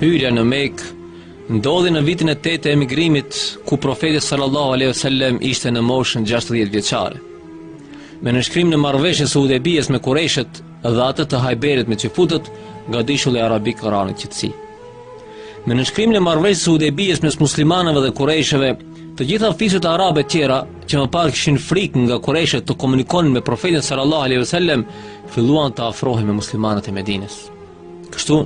Hyrja në Mekë ndodhi në vitin e 8 të emigrimit, ku profeti sallallahu alejhi ue sellem ishte në moshën 60 vjeçare. Me nënshkrimin e marrëveshjes së Hudejbijes me Kureshët dhe atë të Hajberit me çifutët, gadishulli arabik ra në qetësi. Me nënshkrimin e marrëveshjes së Hudejbijës mes muslimanëve dhe kurajshëve, të gjitha fiset arabe të tjera që më parë kishin frikë nga kurajshët të komunikonin me profetin sallallahu alaihi wasallam, filluan të afrohen me muslimanët e Medinës. Kështu,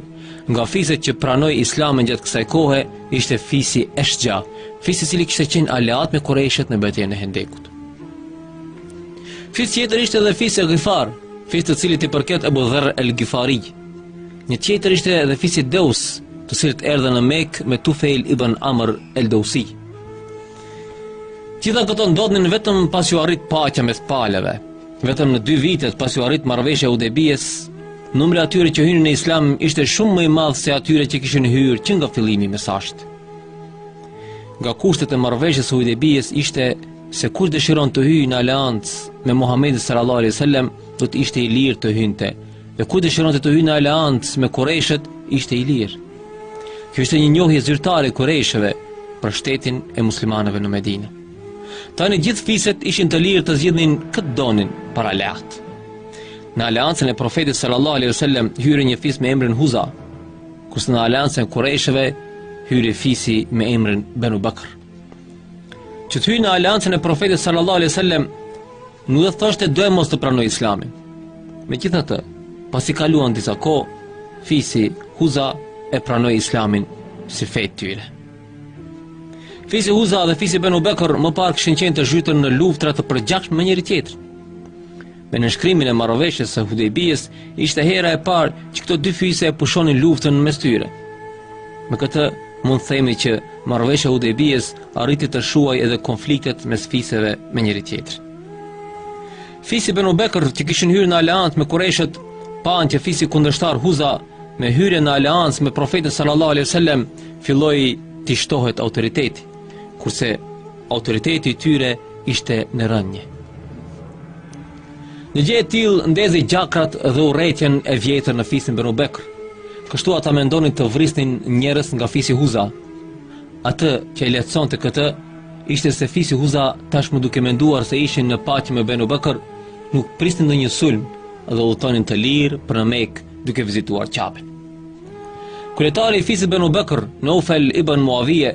nga fiset që pranoi islamin gjatë kësaj kohe, ishte fisi Eshxha, fis i cili kishte qenë aleat me kurejshët në betejën e hendekut. Fis tjetër ishte dhe fisi Gifar, fis të cilit i përket Ebu Dherr el Gifarij. Një tjetër ishte edhe fisi Deus, të cilët erdhën në Mekë me Tufejl ibn Amr el-Dausi. Të gjitha këto ndodhnin vetëm pasi u arrit paqja mes palëve. Vetëm në 2 vitet pasi u arrit marrëveshja e Hudejbijes, numri i atyre që hynin në Islam ishte shumë më i madh se atyre që kishin hyrë që nga fillimi i mesazhit. Nga kushtet e marrëveshjes së Hudejbijes ishte se kush dëshiron të hyjë në aleancë me Muhamedin sallallahu alaihi wasallam, do të ishte i lirë të hynte Dhe kush dëshironte të hyjë në aleancë me Kurajshët, ishte i lirë. Kjo ishte një njohje zyrtare e Kurajshëve për shtetin e muslimanëve në Medinë. Tani gjithë fiset ishin të lirë të zgjidhnin kë të donin për aleat. Në aleancën e profetit sallallahu alaihi wasallam hyri një fis me emrin Huza, kurse në aleancën e Kurajshëve hyri fisi me emrin Banu Bakr. Që të hyjë në aleancën e profetit sallallahu alaihi wasallam Nuk do të thoshte doemos të pranojë Islamin. Megjithatë, pasi kaluan disa kohë, fisi Huza e pranoi Islamin si fe të tyre. Fisi Huza dhe fisi Banu Bekr më parë kishin qenë të zhytur në luftra të përgjakshme me njëri tjetrin. Me nënshkrimin e marrëveshjes së Hudejbijës, ishte hera e parë që këto dy fise e pushonin luftën mes tyre. Me këtë mund të themi që marrëveshja e Hudejbijës arriti të shuajë edhe konfliktet mes fiseve me njëri-tjetrin. Fisi Banu Bekr, që kishin hyrë në aleancë me Kurajshët, panë që fisi kundërshtar Huza me hyrjen në aleancë me Profetin sallallahu alejhi wasallam filloi t'i shtohet autoriteti, kurse autoriteti i tyre ishte në rënie. Një gjë e tillë ndezi gjakrat dhe urrejtjen e vjetër në fisin Banu Bekr. Kështu ata mendonin të vrisnin njerëz nga fisi Huza, Atë që e lehtësonte këtë ishte se fisi Huza tashmë duke menduar se ishin në paqe me Benu Bekër, nuk prisnin ndonjë sulm dhe udhëtonin të lirë për në Mekë duke vizituar Qaben. Kryetari i fisit Benu Bekër, Neufel Ibn Muavije,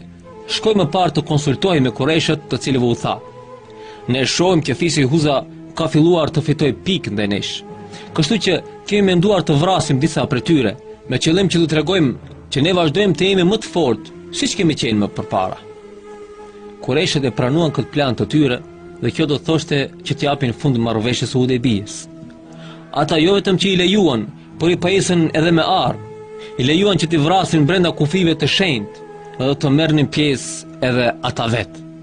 shkoi më parë të konsultohej me kureshët të cilëve u tha, Ne shohim që fisi Huza ka filluar të fitojë pikë ndaj nesh. Kështu që kemi menduar të vrasim disa prej tyre, me qëllim që të tregojmë që ne vazhdojmë të jemi më të fortë, siç kemi qenë më përpara. Kurejshët e pranuan këtë plan të tyre dhe kjo do të thoshte që të japin fund marrëveshjes së Hudejbijes. Ata jo vetëm që i lejuan, por i pajisën edhe me armë. I lejuan që t'i vrasin brenda kufijve të shenjtë dhe të merrnin pjesë edhe ata vetë.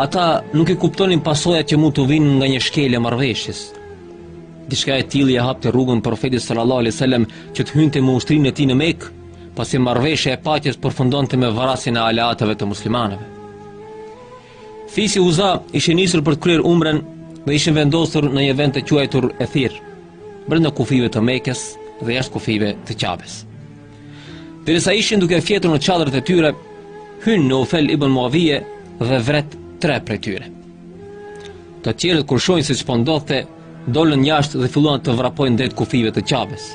Ata nuk i kuptonin pasojat që mund t'u vinin nga një shkelje e marrëveshjes. Diçka e tillë ia hapte rrugën profetit sallallahu alaihi wasallam që të hynte me ushtrinë e tij në Mekë, pasi marrëveshja e paqes përfundonte me vrasjen e aleatëve të muslimanëve. Fisi Huza ishte nisur për të kryer umren dhe ishin vendosur në një vend të quajtur Ethir, brenda kufijve të Mekës dhe jashtë kufijve të Qabes. Derisa ishin duke fjetur në çadrat e tyre, hyn Neufel ibn Muavije dhe vret tre prej tyre. Të tjerët kur shohin se ç'po ndodhte, dolën jashtë dhe filluan të vrapojnë drejt kufijve të Qabes.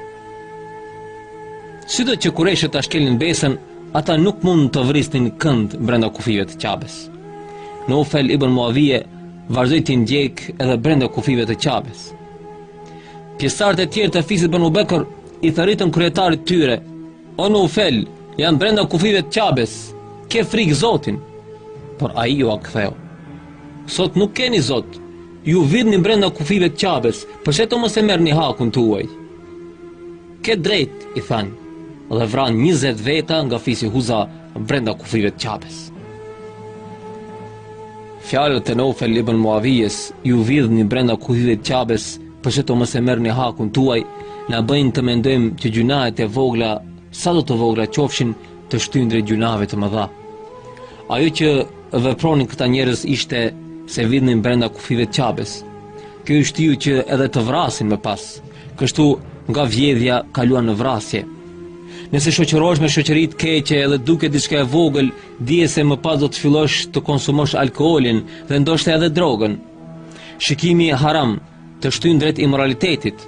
Sido që kurejshët ta shkelin besën, ata nuk mund të vrisnin kënd brenda kufijve të Qabes. Neufel ibn Muavije vazhdoi t'i ndjekë edhe brenda kufijve të Qabes. Pjesëtarët e tjerë të fisit Benu Bekër, I thërritën kryetarit të tyre, o Neufel, janë brenda kufijve të Qabes, ke frikë Zotin, por ai ua ktheu. Sot nuk keni Zot, ju vidhni brenda kufijve të Qabes, përse të mos e merrni hakun tuaj. Ke drejtë, i thanë, dhe vranë njëzet veta nga fisi Huza brenda kufijve të Qabes. Fjalët e Neufel ibn Muavijes, ju vidhni brenda kufijve të Qabes, Përse të mos e merrni hakun tuaj, na bëjnë të mendojmë që gjynahet e vogla, sado të vogla qofshin, të shtyjnë drejt gjynaheve të mëdha. Ajo që vepronin këta njerëz ishte se vidhnin brenda kufijve të Qabes. Kjo i shtyu që edhe të vrasin më pas, kështu nga vjedhja kaluan në vrasje. Nëse shoqërohesh me shoqëri të keqe edhe duket diçka e vogël, dije se më pas do të fillosh të konsumosh alkoolin dhe ndoshta edhe drogën. Shikimi haram të shtyn drejt imoralitetit.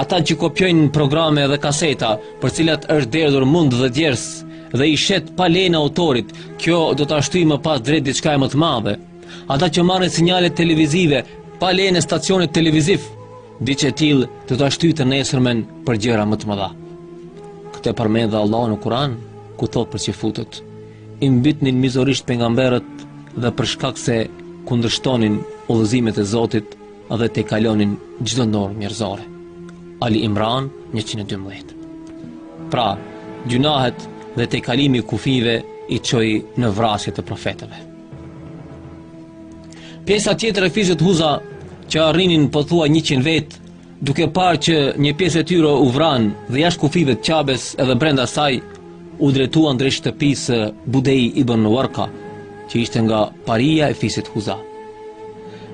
Ata që kopjojnë programe dhe kaseta, për cilat është derdhur mund dhe djersë dhe i shet pa lejen e autorit, kjo do ta shtyjë më pas drejt diçkaje më të madhe. Ata që marrin sinjale televizive pa lejen e stacionit televiziv, diçka e tillë do ta shtyjë të nesërmen për gjëra më të mëdha. Këtë e përmend edhe Allahu në Kuran, ku thotë për çifutët. i mbytnin mizorisht pejgamberët dhe për shkak se kundërshtonin udhëzimet e Zotit dhe tejkalonin çdo normë njerëzore. Ali Imran 112. Pra, gjynahet dhe tejkalimi i kufijve i çoi në vrasje të profetëve. Pjesa tjetër e fisit Huza që arrinin pothuaj 100 vetë Duke parë që një pjesë e tyre u vranë dhe jashtë kufijve të Qabes edhe brenda saj, u drejtuan drejt shtëpisë së Budej ibn Warqa, që ishte nga paria e fisit Huza.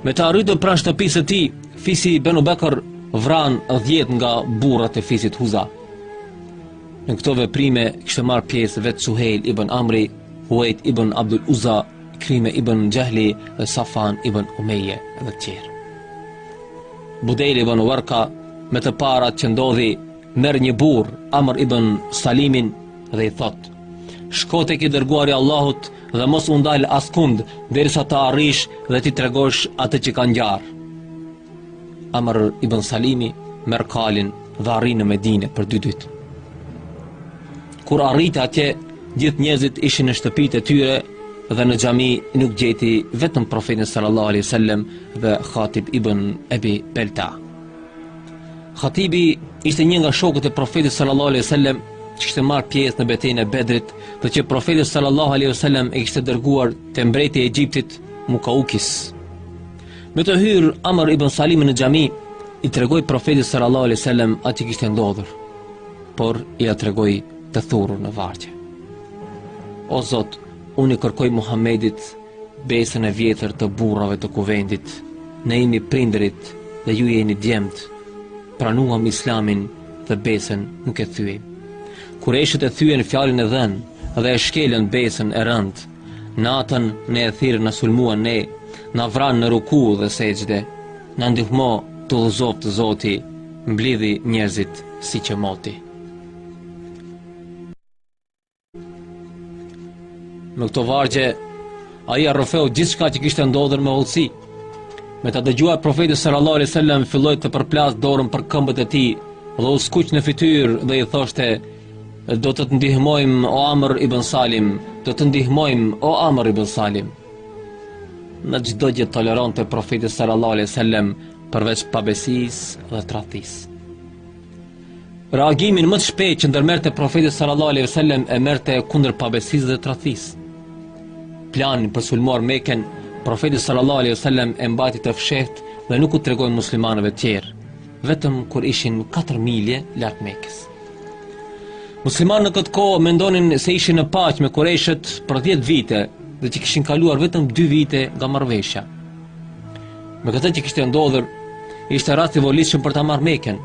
Me të arritur pranë shtëpisë së tij, fisi Benu Bekr vranë 10 nga burrat e fisit Huza. Në këto veprime kishte marrë pjesë vetë Suhejl ibn Amri, Huajt ibn Abdul Uzza, Ikrime ibn Xhehli dhe Safan ibn Umeje dhe të tjerë. Budejl ibn Warqa me të parë atë që ndodhi merr një burrë Amr ibn Salimin dhe i thotë Shko tek i dërguari i Allahut dhe mos u ndal askund derisa të arrish dhe t'i tregosh atë që ka ngjarë. Amr ibn Salimi merr kalin dhe arrin në Medinë për dy ditë. Kur arriti atje, gjithë njerëzit ishin në shtëpitë e tyre dhe në xhami nuk gjeti vetëm profetin sallallahu alaihi wasallam dhe Hatib ibn Ebi Belta. Hatibi ishte një nga shokët e profetit sallallahu alaihi wasallam që kishte marrë pjesë në betejën e Bedrit dhe që profeti sallallahu alaihi wasallam e kishte dërguar te mbreti i Egjiptit Mukaukis. Me të hyrë Amr ibn Salim në xhami i tregoi profetit sallallahu alaihi wasallam atë që kishte ndodhur. por ia tregoi të thurur në vargje. O Zot, unë i kërkoj Muhamedit besën e vjetër të burrave të kuvendit, ne jemi prindërit dhe ju jeni djemtë, pranuam islamin dhe besën nuk e thyejmë. Kureshët e thyen fjalën e dhënë dhe e shkelën besën e rëndë, Natën në Uetir na sulmuan ne, na vranë në ruku dhe sexhde, na ndihmo të udhëzoftë Zoti, mblidhi njerëzit si që moti. Me këto vargje, ai ia rrëfeu gjithçka që kishte ndodhur me hollësi. Me të dëgjuar profeti sallallahu alejhi ue sellem, filloi të përplasë dorën për këmbët e tij, dhe u skuq në fytyrë dhe i thoshte, Do të të ndihmojmë o Amr ibn Salim, do të ndihmojmë o Amr ibn Salim. Në çdo gjë toleronte profeti sallallahu alejhi ue sellem përveç pabesisë dhe tradhtisë. Reagimin më të shpejtë që ndërmerrte profeti sallallahu alejhi ue sellem e merrte kundër pabesisë dhe tradhtisë. Planin për sulmuar Mekën, profeti sallallahu alejhi ue sellem e mbajti të fshehtë dhe nuk u tregoi muslimanëve të tjerë, vetëm kur ishin 4 milje larg Mekës. Muslimanët në këtë kohë mendonin se ishin në paqe me kureshët për 10 vite dhe që kishin kaluar vetëm 2 vite nga marrëveshja. Me këtë që kishte ndodhur, ishte rasti i volitshëm për ta marrë Mekën,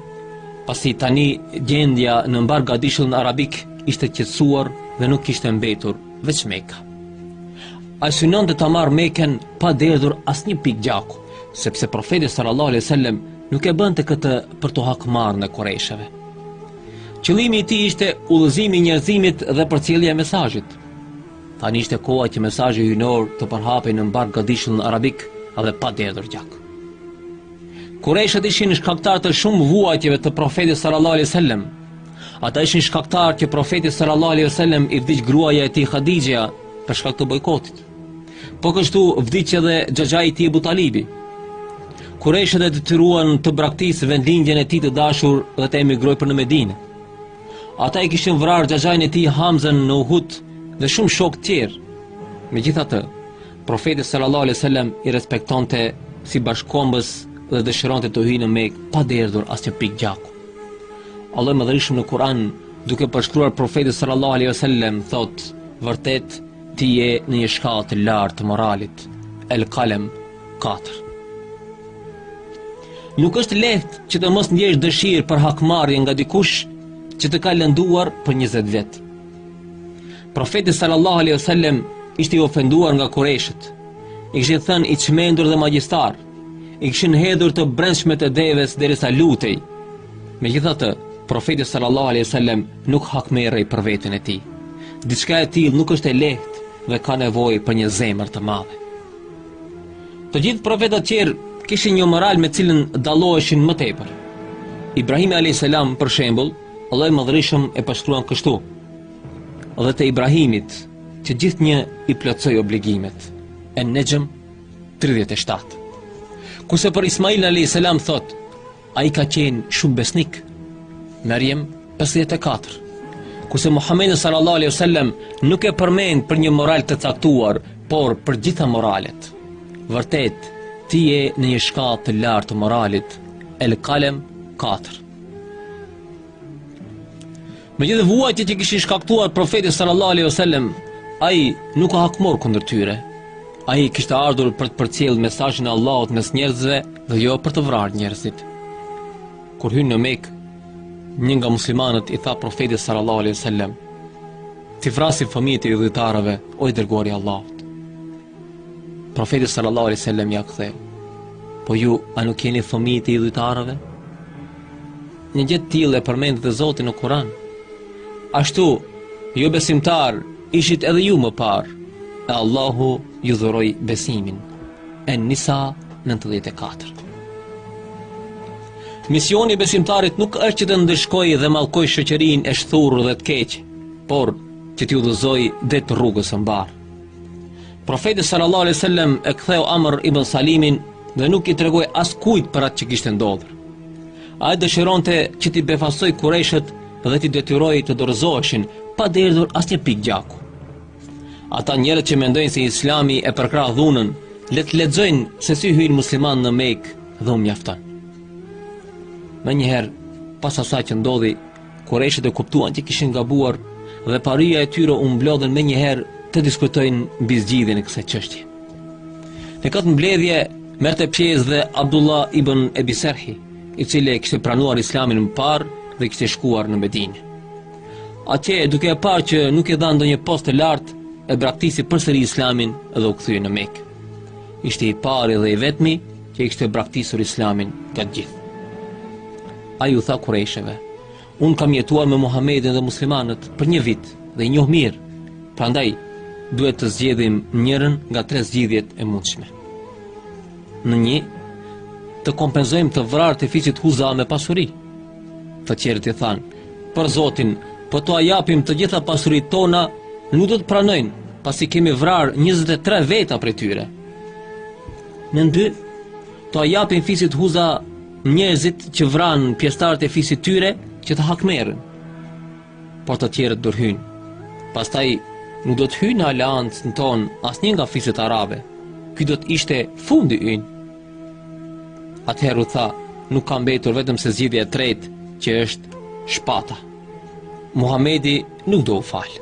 pasi tani gjendja në mbarë gadishullin arabik ishte qetësuar dhe nuk kishte mbetur veç Meka. Ai synonte ta marrë Mekën pa derdhur asnjë pikë gjaku. Sepse profeti sallallahu alaihi wasallam nuk e bënte këtë për t'u hakmarrë ndaj kureshëve. Qëllimi i tij ishte udhëzimi i njerëzimit dhe përcjellja e mesazhit. Tani ishte koha që mesazhi hyjnor të përhapej në mbarë gadishullin arabik dhe pa derdhur gjak. Kureshët ishin shkaktarë të shumë vuajtjeve të profetit sallallahu alaihi wasallam. Ata ishin shkaktarë që profetit sallallahu alaihi wasallam i vdiq gruaja e tij Hadixheja për shkak të bojkotit. Po kështu vdiq edhe xhaxhai i tij Ebu Talibi. Kureshët e detyruan të braktisë vendlindjen e tij të dashur dhe të emigrojë për në Medinë. Ata i kishin vrarë xhaxhain e tij Hamzën në Uhud dhe shumë shokë tjerë. Megjithatë, profeti sallallahu alejhi ue sellem i respektonte si bashkëkombës dhe dëshironte të hyjë në Mekë pa derdhur asnjë pikë gjaku. Allahu i madhërishëm në Kur'an duke përshkruar profetin sallallahu alejhi ue sellem thotë vërtet Ti je në një shkallë të lartë të moralit. El Kalem 4. Nuk është lehtë që të mos ndjesh dëshirë për hakmarrje nga dikush që të ka lënduar për 20 vjet. Profeti sallallahu alejhi wasallam ishte i ofenduar nga kureshët. I kishin thënë i çmendur dhe magjistar. i kishin hedhur të brendshmet e devesë derisa lutej. Megjithatë, profeti sallallahu alejhi ue sellem nuk hakmerrej për veten e tij. Diçka e tillë nuk është e lehtë dhe ka nevojë për një zemër të madhe. Të gjithë profetët tjerë kishin një moral me cilën dalloheshin më tepër. Ibrahimi alayhis salam për shembull, Allahu i madhërishëm e përshkruan kështu: Dhe të Ibrahimit, që gjithnjë i plotësoi obligimet. En-Nexhm 37. Kurse për Ismailin alejhi selam thotë, ai ka qenë shumë besnik, Merjem 54. Kurse Muhamedin sallallahu alejhi ue sellem nuk e përmend për një moral të caktuar, por për gjitha moralet. Vërtet, ti je në një shkallë të lartë të moralit, El Kalem 4. Me gjithë vuajtjet që kishin shkaktuar profetit sallallahu alaihi wasallam, ai nuk u hakmor kundër tyre. Ai kishte ardhur për të përcjellë mesazhin e Allahut mes njerëzve dhe jo për të vrarë njerëzit. Kur hynë në Mekë, një nga muslimanët i tha profetit sallallahu alaihi wasallam, "T'i vrasim fëmijët e idhujtarëve, o i dërguari i Allahut." Profeti sallallahu alaihi wasallam ia ktheu, "Po ju a nuk jeni fëmijët e idhujtarëve?" Një gjë të tillë e përmend dhe Zoti në Kur'an. Ashtu, ju besimtar, ishit edhe ju më parë, e Allahu ju dhuroi besimin. En-Nisa 94. Misioni i besimtarit nuk është që të ndëshkojë dhe mallkojë shoqërinë e shthurur dhe të keq, por që t'i udhëzojë drejt rrugës së mbarë. Profeti sallallahu alaihi wasallam e ktheu Amr ibn Salimin dhe nuk i tregoi askujt për atë që kishte ndodhur. Ai dëshironte që t'i befasojë kurejshët dhe t'i detyrojë të dorëzoheshin pa derdhur asnjë pikë gjaku. Ata njerëz që mendojnë se Islami e përkrah dhunën, le të lexojnë se si hyjnë muslimanët në Mekë dhe u mjafton. Menjëherë pas asaj që ndodhi, Kurejshët e kuptuan që kishin gabuar dhe paria e tyre u mblodhën menjëherë të diskutojnë mbi zgjidhjen e kësaj çështje. Në këtë mbledhje merrte pjesë dhe Abdullah ibn Abi Serhi, i cili kishte pranuar Islamin më parë dhe kishte shkuar në Medinë. Atje, duke e parë që nuk i dhanë ndonjë post të lartë, e braktisi përsëri Islamin dhe u kthye në Mekë. Ishte i pari dhe i vetmi që kishte braktisur Islamin gjatë gjithë. Ai u tha Kurejsheve, unë kam jetuar me Muhammedin dhe muslimanët për një vit dhe i njoh mirë, prandaj duhet të zgjedhim njërën nga tre zgjidhjet e mundshme. Në një, të kompensojmë të vrarët e fisit Huza me pasuri. Të tjerët i thanë, për Zotin, po t'ua japim të gjitha pasuritë tona, nuk do të pranojnë, pasi kemi vrarë 23 veta prej tyre. Në dy, t'ua japim fisit Huza Njerëzit që vranë pjesëtarët e fisit të tyre që të hakmerren, por të tjerët ndërhynë. Pastaj nuk do të hyjë në aleancën tonë asnjë nga fiset arabe. Ky do të ishte fundi ynë. Atëherë u tha, nuk ka mbetur vetëm se zgjidhja e tretë që është shpata. Muhamedi nuk do u falë.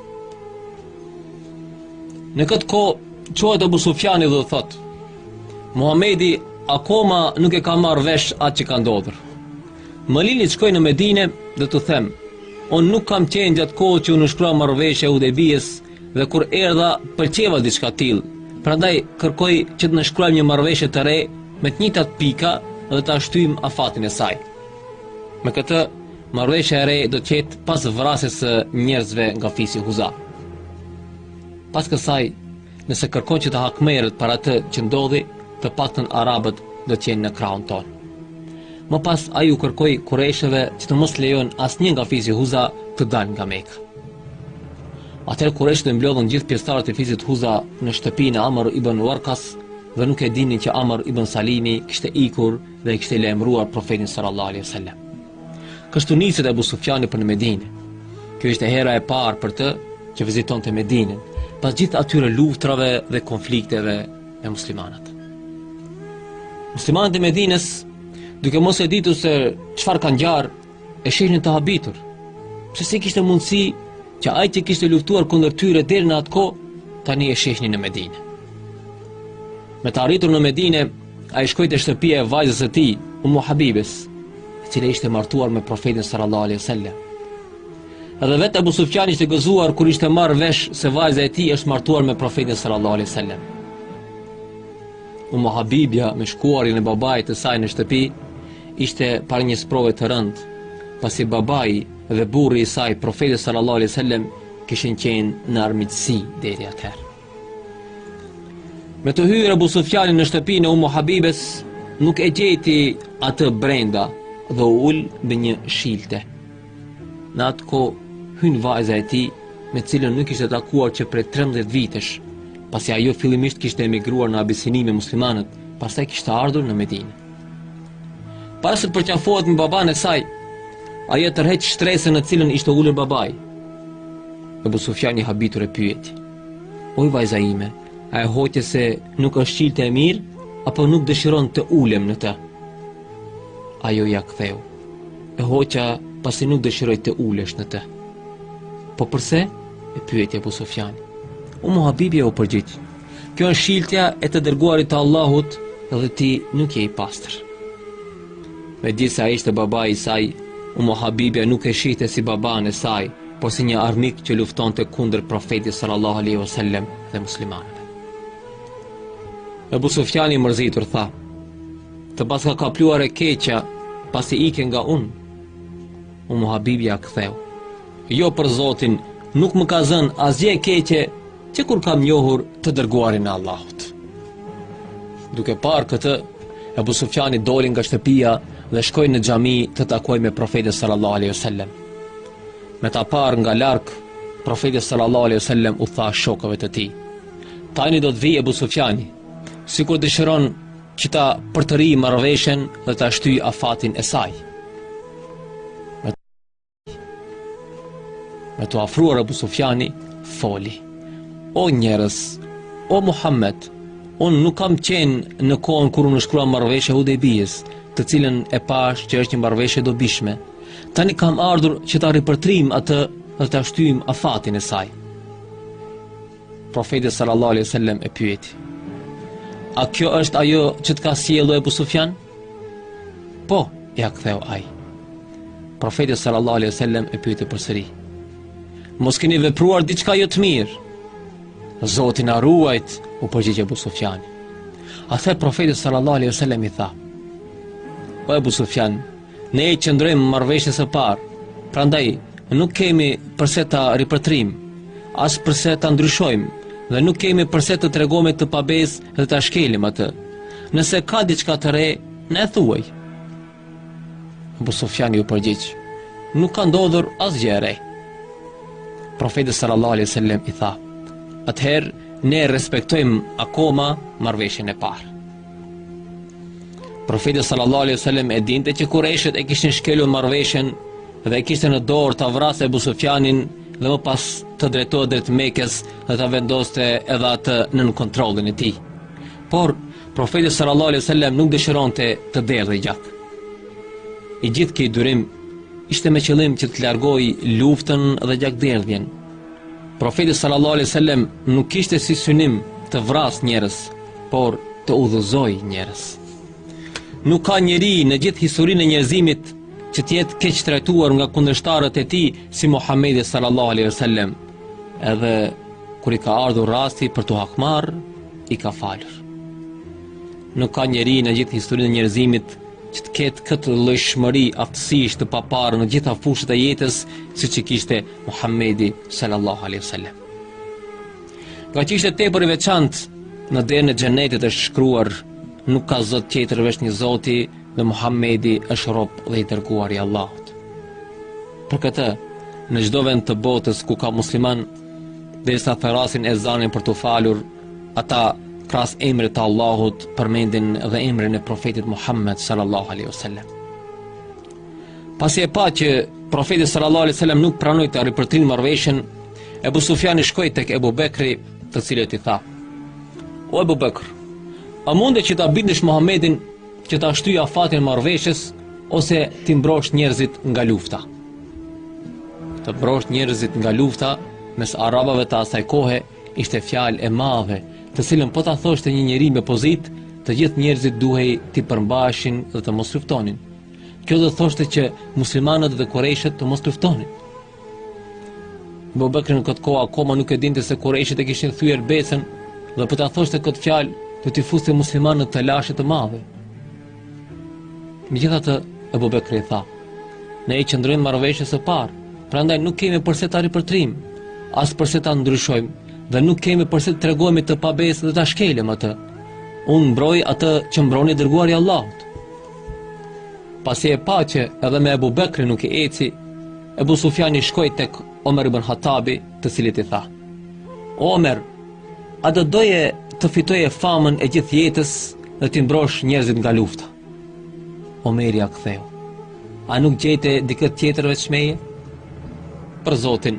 Në këtë kohë, çohet Ebu Sufjani dhe u thotë, Muhamedi akoma nuk e ka marrë vesh atë që ka ndodhur. Më lini të shkoj në Medinë dhe t'u them, unë nuk kam qenë gjatë kohës që u nënshkrua marrëveshja e Hudejbijes dhe kur erdha pëlqeva diçka të tillë. Prandaj kërkoj që të nënshkruajmë një marrëveshje të re me të njëjtat pika dhe ta shtyjmë afatin e saj. Me këtë marrëveshja e re do të jetë pas vrasjes së njerëzve nga fisi Huza. Pas kësaj Nëse kërkon që të hakmerret për atë që ndodhi, të paktën arabët do të jenë në krahun tonë. Më pas ai u kërkoi kurejshëve që të mos lejojnë asnjë nga fisi Huza të dalë nga Meka. Atëherë kurejshët i mblodhën gjithë pjesëtarët e fisit Huza në shtëpinë e Amr ibn Warqas dhe nuk e dinin që Amr ibn Salimi kishte ikur dhe e kishte lajmëruar profetin sallallahu alaihi wasallam. Kështu niset Ebu Sufjani për në Medine. Kjo ishte hera e parë për të që vizitonte Medinën, pas gjithë atyre luftrave dhe konflikteve me muslimanët. Muslimanët e Medines, duke mos e ditur se çfarë ka ngjarë, e shihnin të habitur, pse si kishte mundësi që ai që kishte luftuar kundër tyre deri në atë kohë, tani e shihnin në Medine. Me të arritur në Medine, Ai shkoi te shtëpia e vajzës së tij, Ummu Habibes, e cila ishte martuar me Profetin sallallahu alaihi wasallam. Edhe vetë Abu Sufjani ishte gëzuar kur kishte marrë vesh se vajza e tij është martuar me Profetin sallallahu alaihi wasallam. Umu Habibja me shkuarjen e babait të saj në shtëpi ishte para një sprove të rëndë, pasi babai dhe burri i saj Profeti sallallahu alaihi wasallam kishin qenë në armiqësi deri atëherë. Me të hyrë Ebu Sufjani në shtëpinë e Ummu Habibes, nuk e gjeti atë brenda dhe u ul mbi një shilte. Në atë kohë hyn vajza e tij, me të cilën nuk ishte takuar që prej 13 vitesh, pasi ajo fillimisht kishte emigruar në Abisini me muslimanët, pastaj kishte ardhur në Medinë. Para se të përqafohet me babanë e saj, ajo e tërheq shtresën në të cilën ishte ulur babai. Ebu Sufjani i habitur e pyeti. Oj vajza ime, a e hoqe se nuk është shilte e mirë, apo nuk dëshiron të ulem në të? Ajo ia ktheu. E hoqa pasi nuk dëshiroj të ulesh në të. Po përse? E pyeti Ebu Sufjani. Ummu Habibja u përgjigj. Kjo është shiltja e të dërguarit të Allahut dhe ti nuk je i pastër. Megjithëse ishte babai i saj, Ummu Habibja nuk e shihte si babanë e saj, por si një armik që luftonte kundër Profetit sallallahu alaihi wasallam dhe muslimanëve. Ebu Sufjani i mërzitur tha, të paska kapluar e keqja pasi ike nga unë, Ummu Habibja ia ktheu. Jo për Zotin, nuk më ka zënë asgjë e keqe që kur kam njohur të dërguarin e Allahut. Duke parë këtë, Ebu Sufjani doli nga shtëpia dhe shkoi në xhami të takohej me profetin sallallahu alaihi wasallam. Me ta parë nga larg, profeti sallallahu alaihi wasallam u tha shokëve të tij: "Tani do të vijë Ebu Sufjani, sikur dëshiron që ta përtërijë marrëveshjen dhe ta shtyjë afatin e saj." Me t'u afruar Ebu Sufjani foli: "O njerëz, o Muhammed, unë nuk kam qenë në kohën kur u nënshkrua marrëveshja e Hudejbijës, të cilën e pashë që është një marrëveshje e dobishme." Tani kam ardhur që ta ripërtërijmë atë dhe ta shtyjmë afatin e saj. Profeti sallallahu alaihi wasallam e pyeti: A kjo është ajo që të ka sjellë Ebu Sufjan? Po, ia ktheu ai. Profeti sallallahu alaihi wasallam e pyeti përsëri: Mos keni vepruar diçka jo të mirë? Zoti na ruajt, u përgjigj Ebu Sufjani. Atëherë profeti sallallahu alaihi wasallam i tha: O Ebu Sufjan, Ne i qëndrojmë marrëveshjes së parë, prandaj nuk kemi përse ta ripërtërijmë, as përse ta ndryshojmë dhe nuk kemi përse të tregohemi të pabesë dhe ta shkelim atë. Nëse ka diçka të re, na e thuaj. Ebu Sufjani u përgjigj, nuk ka ndodhur asgjë e re. Profeti sallallahu alaihi wasallam i tha: "Atëherë ne respektojmë akoma marrëveshjen e parë." Profeti sallallahu alaihi wasallam e dinte që kurejshët e kishin shkelur marrëveshjen dhe e kishte në dorë ta vriste Ebu Sufjanin dhe më pas të drejtohet drejt Mekës dhe ta vendoste edhe atë nën kontrollin e tij. Por profeti sallallahu alaihi wasallam nuk dëshironte të derdhej gjak. I gjithë ky durim ishte me qëllim që të largojë luftën dhe gjakderdhjen. Profeti sallallahu alaihi wasallam nuk kishte si synim të vrasë njerëz, por të udhëzojë njerëz. Nuk ka njeri në gjithë historinë e njerëzimit që të jetë keqtrajtuar nga kundërshtarët e tij si Muhamedi sallallahu alaihi wasallam. Edhe kur i ka ardhur rasti për t'u hakmarrë, i ka falur. Nuk ka njeri në gjithë historinë e njerëzimit që të ketë këtë llojshmëri aftësish të paparë në gjitha fushët e jetës siç i kishte Muhammedi sallallahu alaihi wasallam. Ngaqë ishte tepër i veçantë në derën e xhenetit është shkruar nuk ka zot tjetër veç një Zoti dhe Muhammedi është rob dhe i dërguar i Allahut. Për këtë në çdo vend të botës ku ka muslimanë derisa thërrasin ezanin për t'u falur ata krahas emrit të Allahut përmendin dhe emrin e profetit Muhammed sallallahu alaihi wasallam. Pasi e pa që profeti sallallahu alaihi wasallam nuk pranoi të ripërtërinë marrëveshjen, Ebu Sufjani shkoi tek Ebu Bekri, të cilit i tha: O Ebu Bekr, a mundesh që ta bindësh Muhammedin që ta shtyjë afatin e marrëveshjes ose t'i mbrosh njerëzit nga lufta? Të mbrosh njerëzit nga lufta mes arabëve të asaj kohe ishte fjalë e madhe, të cilën po ta thoshte një njeri me pozitë, të gjithë njerëzit duhej t'i përmbaheshin dhe të mos luftonin. Kjo do të thoshte që muslimanët dhe kurejshët të mos luftonin. Ebu Bekri në këtë kohë akoma nuk e dinte se kurejshët e kishin thyer besën dhe po ta thoshte këtë fjalë do t'i fuste muslimanët në telashe të mëdha. Megjithatë, Ebu Bekri i tha: "Ne i qëndrojmë marrëveshjes së parë, prandaj nuk kemi përse ta ripërtërijmë, as përse ta ndryshojmë dhe nuk kemi përse të tregohemi të pabesë dhe ta shkelim atë. Unë mbroj atë që mbron i dërguari i Allahut." Pasi e pa që edhe me Ebu Bekrin nuk i eci, Ebu Sufjani shkoi tek Omer ibn Hatabi të cilit i tha. Omer, a do doje të fitoje famën e gjithë jetës dhe t'i mbrosh njerëzit nga lufta? Omeri ia ktheu. A nuk gjete dikë tjetër veç meje? Për Zotin,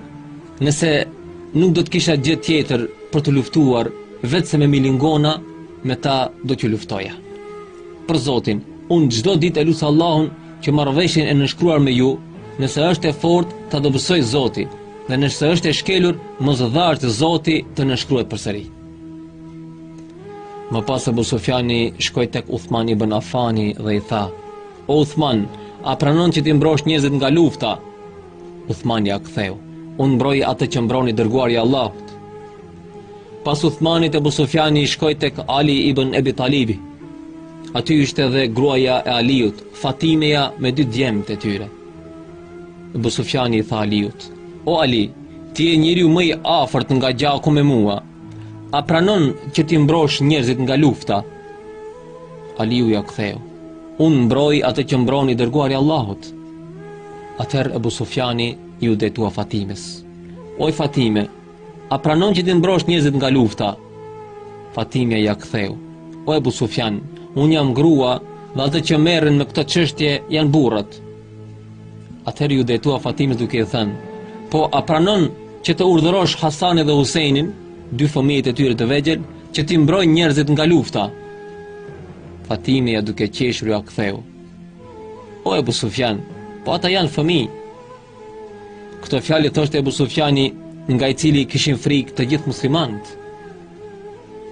nëse nuk do të kisha gjë tjetër për t'ju luftuar, veçse milingona, me ta do t'ju luftoja. Për Zotin, unë çdo ditë e lus Allahun që marrëveshjen e nënshkruar me ju, nëse është e fortë, ta dobësojë Zoti, dhe nëse është e shkelur, mos dhëntë Zoti të nënshkruhet përsëri. Më pas Abu Sufjani shkoi tek Uthman ibn Affani dhe i tha: "O Uthman, a pranon që t'i mbrosh njerëzit nga lufta?" Uthmani ia ktheu: "Unë mbroj atë që mbron i dërguari i Allahut." Pas Uthmanit Ebu Sufjani shkoi tek Ali ibn Ebi Talibi. Aty ishte dhe gruaja e Aliut, Fatimeja me dy djemtë e tyre. Ebu Sufjani i tha Aliut, o Ali, ti je njeriu më i afërt nga gjaku me mua, a pranon që t'i mbrosh njerëzit nga lufta? Aliu ia ktheu, unë mbroj atë që mbron i dërguari i Allahut. Atëherë Ebu Sufjani iu drejtua Fatimes. Oj Fatime, A pranon që t'i mbrosh njerëzit nga lufta? Fatimja ia ktheu. O Ebu Sufjan, unë jam grua dhe ata që merren me këto çështje janë burrat. Atëherë iu drejtua Fatimes duke i thënë: "Po a pranon që të urdhërosh Hasanin dhe Husejnin, dy fëmijët e tyre të vegjël, që t'i mbrojnë njerëzit nga lufta?" Fatimja duke qeshur ia ktheu. O Ebu Sufjan, po ata janë fëmijë. Këto fjalë i thoshte Ebu Sufjani, nga i cili kishin frikë të gjithë muslimanët.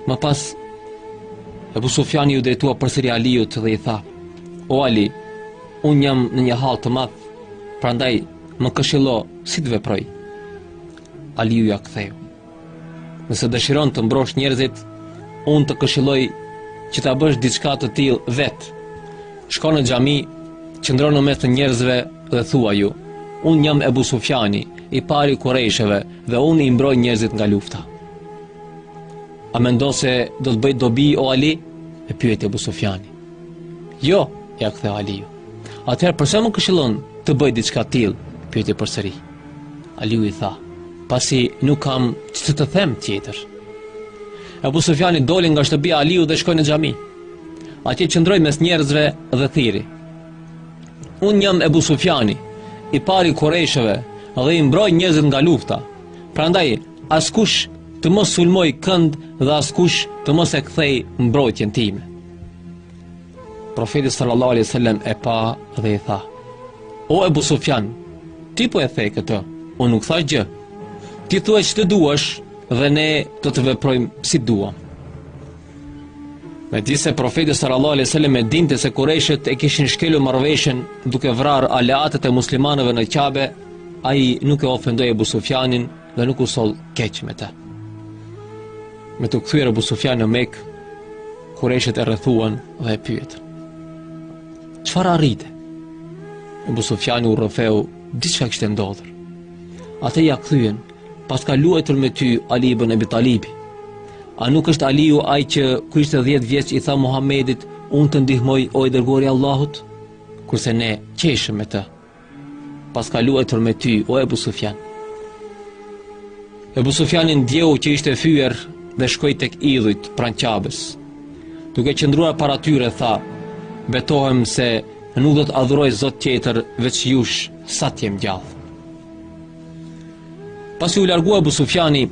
Më pas, Ebu Sufjani iu drejtua përsëri Aliut dhe i tha, O Ali, unë jam në një hall të madh, prandaj më këshillo si të veproj. Aliu ia ktheu. Nëse dëshiron të mbrosh njerëzit, unë të këshilloj që ta bësh diçka të tillë vetë. Shko në xhami, qëndro në mes të njerëzve dhe thuaju, unë jam Ebu Sufjani, i pari i kurejshëve dhe unë i mbroj njerëzit nga lufta. A mendon se do të bëjë dobi o Ali? E pyet Ebu Sufjani. Jo, ia ktheu Aliu. Atëherë përse më këshillon të bëj diçka të tillë? Pyeti përsëri. Aliu i tha, pasi nuk kam ç'të të them tjetër. Ebu Sufjani doli nga shtëpia e Aliut dhe shkoi në xhami. Atje qëndroi mes njerëzve dhe thirri. Unë jam Ebu Sufjani, i pari i kurejshëve dhe i mbroj njerëzit nga lufta. Prandaj, askush të mos sulmojë kënd dhe askush të mos e kthejë mbrojtjen time. Profeti sallallahu alaihi wasallam e pa dhe i tha: O Ebu Sufjan, ti po e thua këtë, unë nuk thashë gjë. Ti thuaj ç'të duash dhe ne do të veprojmë si duam. Megjithëse profeti sallallahu alaihi wasallam e dinte se kurejshët e kishin shkelur marrëveshjen duke vrarë aleatët e muslimanëve në Qabe, ai nuk e ofendoi Ebu Sufjanin dhe nuk u soll keq me të. Me të kthyer Ebu Sufjani në Mekë, kurejshët e rrethuan dhe e pyetën. Çfarë arrite? Ebu Sufjani u rrëfeu gjithçka kishte ndodhur. Ata ia kthyen, paska luajtur me ty Ali ibn Ebi Talibi. A nuk është Aliu ai që kur ishte dhjetë vjeç i tha Muhamedit, unë të ndihmoj o i dërguari i Allahut? Kurse ne qeshëm me të, Paska luajtur me ty, o Ebu Sufjan. Ebu Sufjani ndjeu që ishte fyer dhe shkoi tek idhujt pranë Qabes. Duke qëndruar para tyre tha: "Betohem se nuk do të adhuroj zot tjetër veç jush sa të jem gjallë." Pasi u largua Ebu Sufjani,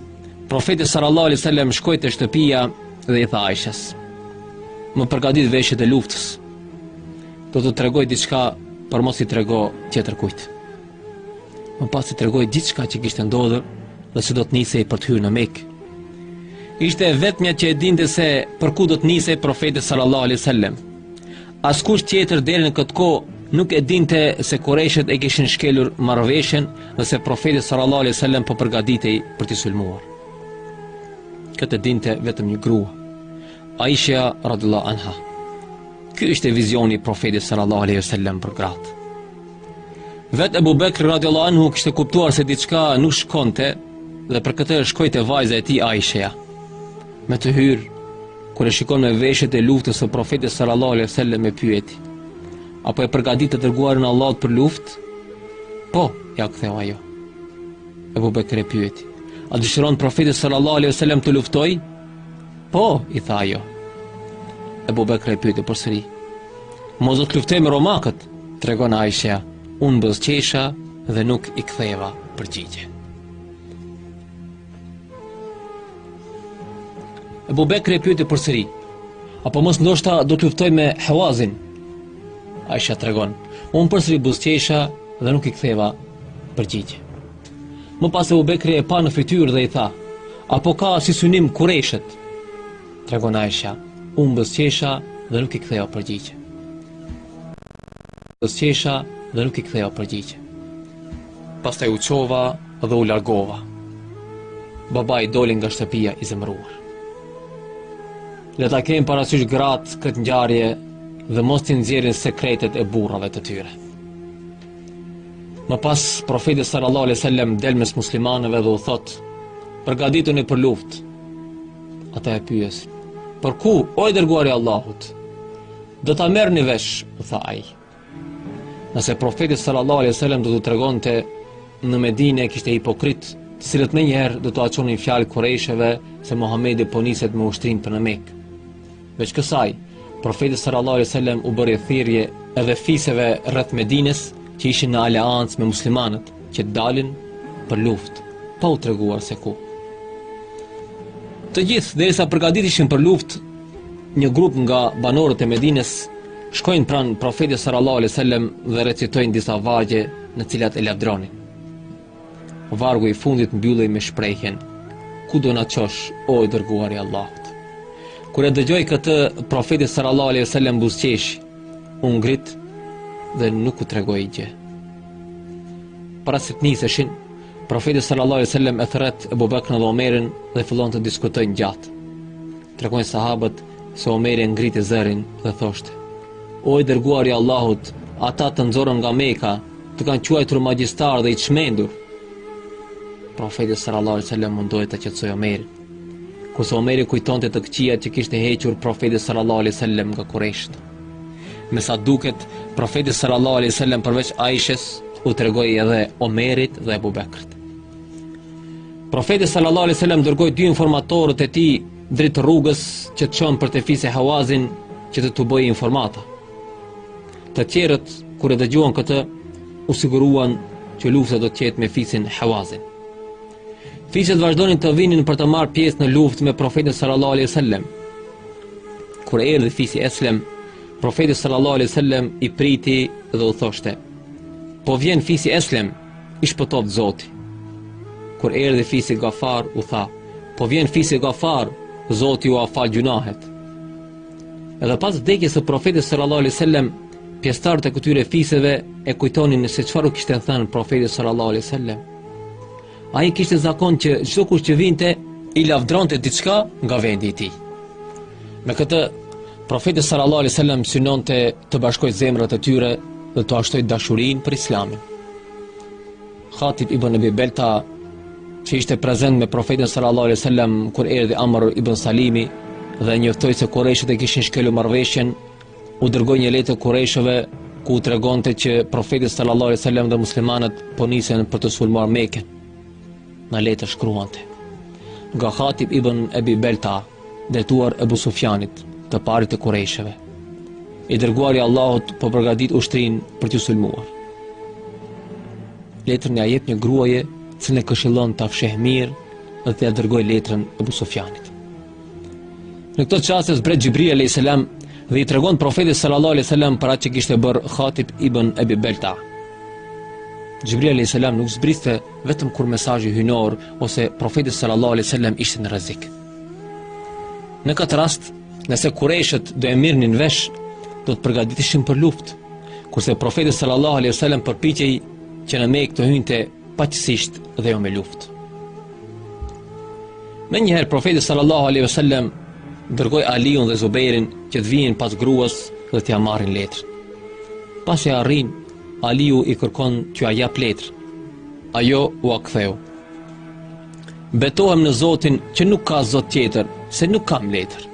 profeti sallallahu alaihi wasallam shkoi te shtëpia dhe i tha Aishës: "Më përgatit veshjet e luftës." Do të tregoj diçka, por mos i trego tjetër kujt. Më pas i tregoi gjithçka që kishte ndodhur dhe se do të nisej për të hyrë në Mekë. Ishte e vetmja që e dinte se për ku do të nisej profeti sallallahu alaihi wasallam. Askush tjetër deri në këtë kohë nuk e dinte se kurejshët e kishin shkelur marrëveshjen dhe se profeti sallallahu alaihi wasallam po përgatitej për t'i sulmuar. Këtë e dinte vetëm një grua, Aisha radhiyallahu anha. Ky ishte vizioni i Profetit sallallahu alaihi wasallam për gratë. Vetë Abu Bakr radhiyallahu anhu kishte kuptuar se diçka nuk shkonte dhe për këtë shkoi te vajza e tij Aisha. Me të hyrë kur e shikon me veshjet e luftës së Profetit sallallahu alaihi wasallam e pyeti: "A po e përgatit të dërguarin e Allahut për luftë?" Po, ia ktheu ajo. Abu Bakr e pyeti: "A dëshiron Profeti sallallahu alaihi wasallam të luftojë?" Po, i tha ajo. Ebu Bekri e pyeti përsëri. Mos do të luftojë me romakët, tregon Aishja, unë buzëqesha dhe nuk i ktheva përgjigje. Ebu Bekri e pyeti përsëri. Apo mos ndoshta do të luftojë me Hawazin? Aisha tregon. Unë përsëri buzëqesha dhe nuk i ktheva përgjigje. Më pas Ebu Bekri e pa në fytyrë dhe i tha, apo ka si synim kurejshët? Tregon Aisha, unë buzëqesha dhe nuk i ktheja përgjigje. Buzëqesha dhe nuk i ktheja përgjigje. Pastaj u çova dhe u largova. Babai doli nga shtëpia i zemëruar. Le ta kenë parasysh gratë këtë ngjarje dhe mos t'i nxjerrin sekretet e burrave të tyre. Më pas profeti sallallahu alejhi ue sellem del mes muslimanëve dhe u thotë: "Përgatituni për luftë." Ata e pyesin: "Për ku, o i dërguari i Allahut?" "Do ta merrni vesh," u tha ai. Nëse profeti sallallahu alejhi ue sellem do t'u tregonte në Medinë kishte hipokrit, të cilët menjëherë do t'ua çonin fjalë kurejshëve se Muhamedi po niset me ushtrinë për në Mekë. Veç kësaj, Profeti sallallahu alejhi ue sellem u bëri thirrje edhe fiseve rreth Medinës që ishin në aleancë me muslimanët, që të dalin për luftë, pa u treguar se ku. Të gjithë derisa përgatiteshin për luftë, një grup nga banorët e Medinës shkojnë pranë Profetit sallallahu alejhi ue sellem dhe recitojnë disa vargje në të cilat e lavdëronin. Vargu i fundit mbyllej me shprehjen: Ku do na çosh, o i dërguari i Allahut? Kur e dëgjoi këtë, profeti sallallahu alejhi ue sellem buzëqeshi, u ngrit dhe nuk u tregoi gjë. Para se të niseshin, profeti sallallahu alejhi ue sellem e thërret Abu Bakrin dhe Omerin dhe fillojnë të diskutojnë gjatë. Tregojnë sahabët se Omeri e ngrinte zërin dhe thoshte: O i dërguari i Allahut, ata të nxorën nga Meka, të kanë quajtur magjistar dhe i çmendur. Profeti sallallahu alajhi wasallam mundohej ta qetësojë Omerin. Kurse Omeri kujtonte të këqijat që kishte hequr profeti sallallahu alajhi wasallam nga kurejshët. Me sa duket, profeti sallallahu alajhi wasallam përveç Aishës u tregoi edhe Omerit dhe Abu Bekrit. Profeti sallallahu alaihi wasallam dërgoi dy informatorët e tij drejt rrugës që të çon për te fisi Hawazin që të tubojë informata. Të tjerët kur e dëgjuan këtë u siguruan që lufta do të jetë me fisin Hawazin. Fiset vazhdonin të vinin për të marrë pjesë në luftë me profetin sallallahu alaihi wasallam. Kur erdhi fisi Eslem, profeti sallallahu alaihi wasallam i priti dhe u thoshte: "Po vjen fisi Eslem." I shpëtoftë Zoti. Kur erdhi fisi Gafar u tha, po vjen fisi Gafar, Zoti ua faltë gjynahet. Edhe pas vdekjes së profetit sallallahu alaihi wasallam, pjesëtarët e këtyre fiseve e kujtonin se çfarë u kishte thënë profeti sallallahu alaihi wasallam. Ai kishte zakon që çdokush që vinte i lavdronte diçka nga vendi i tij. Me këtë, profeti sallallahu alaihi wasallam synonte të bashkojë zemrat e tyre dhe t'ua shtojë dashurinë për Islamin. Hatib ibn Ebi Belta, që ishte prezent me profetin sallallahu alaihi wasallam kur erdhi Amr ibn Salimi dhe njoftoi se kurejshët e kishin shkelur marrëveshjen, u dërgoi një letër kurejshëve ku u tregonte që profeti sallallahu alaihi wasallam dhe muslimanët po nisen për të sulmuar Mekën. Në letër shkruante: Nga Hatib ibn Ebi Belta, drejtuar Ebu Sufjanit, të parit të kurejshëve. I dërguari i Allahut po përgatit ushtrinë për t'ju sulmuar. Letrën ia jep një gruaje, të cilën e këshillon ta fshehë mirë dhe t'ia dërgojë letrën Ebu Sufjanit. Në këto çaste zbret Xhibrili alayhis salam dhe i tregon profetit sallallahu alaihi wasallam për atë që kishte bërë Hatib ibn Ebi Belta. Xhibrili alayhis salam nuk zbriste vetëm kur mesazhi hyjnor ose profeti sallallahu alaihi wasallam ishte në rrezik. Në këtë rast, nëse kurejshët do e merrnin vesh, do të përgatiteshin për luftë, kurse profeti sallallahu alaihi sallam përpiqej që në Mekë të hynte paqësisht dhe jo me luftë. Menjëherë, profeti sallallahu alaihi sallam dërgoi Aliun dhe Zubejrin që të vihen pas gruas dhe t'ia marrin letrën. Pasi e arrijnë, Aliu i kërkon t'ia japë letrën. Ajo ua ktheu. Betohem në Zotin që nuk ka Zot tjetër, se nuk kam letër.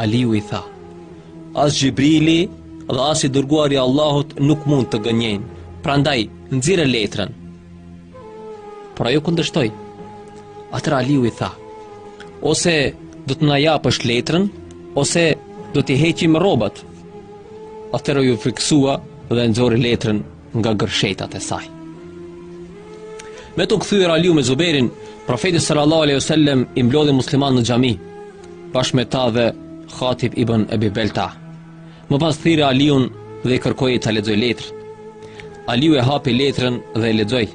Aliu i tha, as Xhibrili dhe as i dërguari i Allahut nuk mund të gënjejnë, prandaj, nxirre letrën. Por ajo kundërshtoi, atëherë Aliu i tha, ose do të na japësh letrën, ose do t'i heqim rrobat. Atëherë ajo u frikësua dhe e nxori letrën nga gërshetat e saj. Me të kthyer Aliu me Zuberin, profeti sallallahu alaihi wasallam i mblodhi muslimanët në xhami, bashkë me ta dhe Hatib ibn Ebi Belta. Më pas thirri Aliun dhe i kërkoi që ta lexojë letrën. Aliu e hapi letrën dhe e lexoi.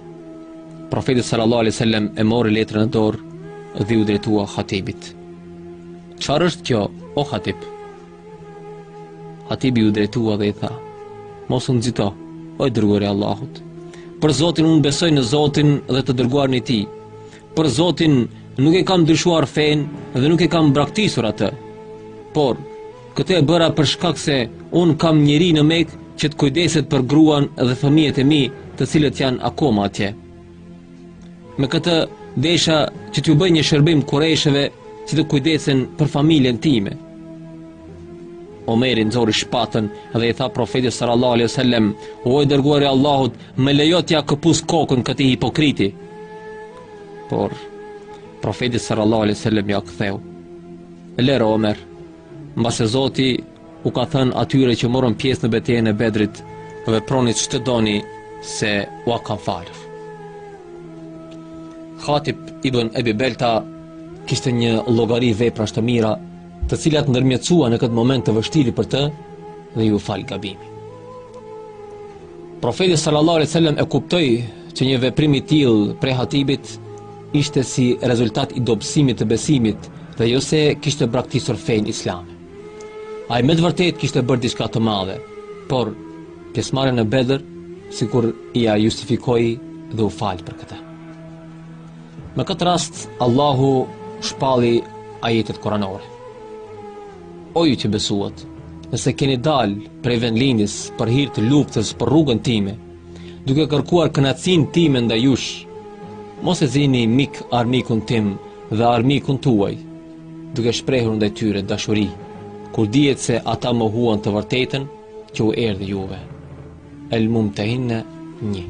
Profeti sallallahu alaihi wasallam e mori letrën në dorë dhe iu drejtua Hatibit. Çfarë është kjo, o Hatib? Hatibi iu drejtua dhe i tha, mos u nxito, o i dërguari i Allahut. Për Zotin unë besoj në Zotin dhe të dërguarin e tij. Për Zotin nuk e kam ndryshuar fenë dhe nuk e kam braktisur atë. Por, këtë e bëra për shkak se unë s'kam njeri në Mekë që të kujdeset për gruan dhe fëmijet e mi të cilët janë akoma atje. Me këtë desha që t'u bëj një shërbim kurejshëve që të kujdesen për familjen time. Omeri nxori shpatën dhe i tha profetit sallallahu alaihi wasallam O i dërguari i Allahut, më lejo t'ia këpus kokën këtij hipokriti. Por, profeti sallallahu alaihi wasallam ia ktheu. Lëre, Omer, mbase Zoti U ka thënë atyre që morën pjesë në betejën e Bedrit, veproni ç'të doni se ua kam falur. Hatib ibn Ebi Belta kishte një llogari veprash të mira, të cilat ndërmjetësuan në këtë moment të vështirë për të dhe iu fal gabimi. Profeti sallallahu alaihi wasallam e kuptoi që një veprim i tillë prej Hatibit ishte si rezultat i dobësimit të besimit dhe jo se kishte braktisur fenë islame. Ai me të vërtetë kishte bërë diçka të madhe, por pjesëmarrja në Bedër sikur ia justifikoi dhe u fal për këtë. Me këtë rast Allahu shpalli ajetet kuranore. O ju që besuat, nëse keni dalë prej vendlindjes për hir të luftës për rrugën time, duke kërkuar kënaqësinë time ndaj jush, mos e zini mik armikun tim dhe armikun tuaj. duke shprehur ndaj tyre dashuri, kur dihet se ata mohuan të vërtetën që u erdhi juve. El Mumtehine 1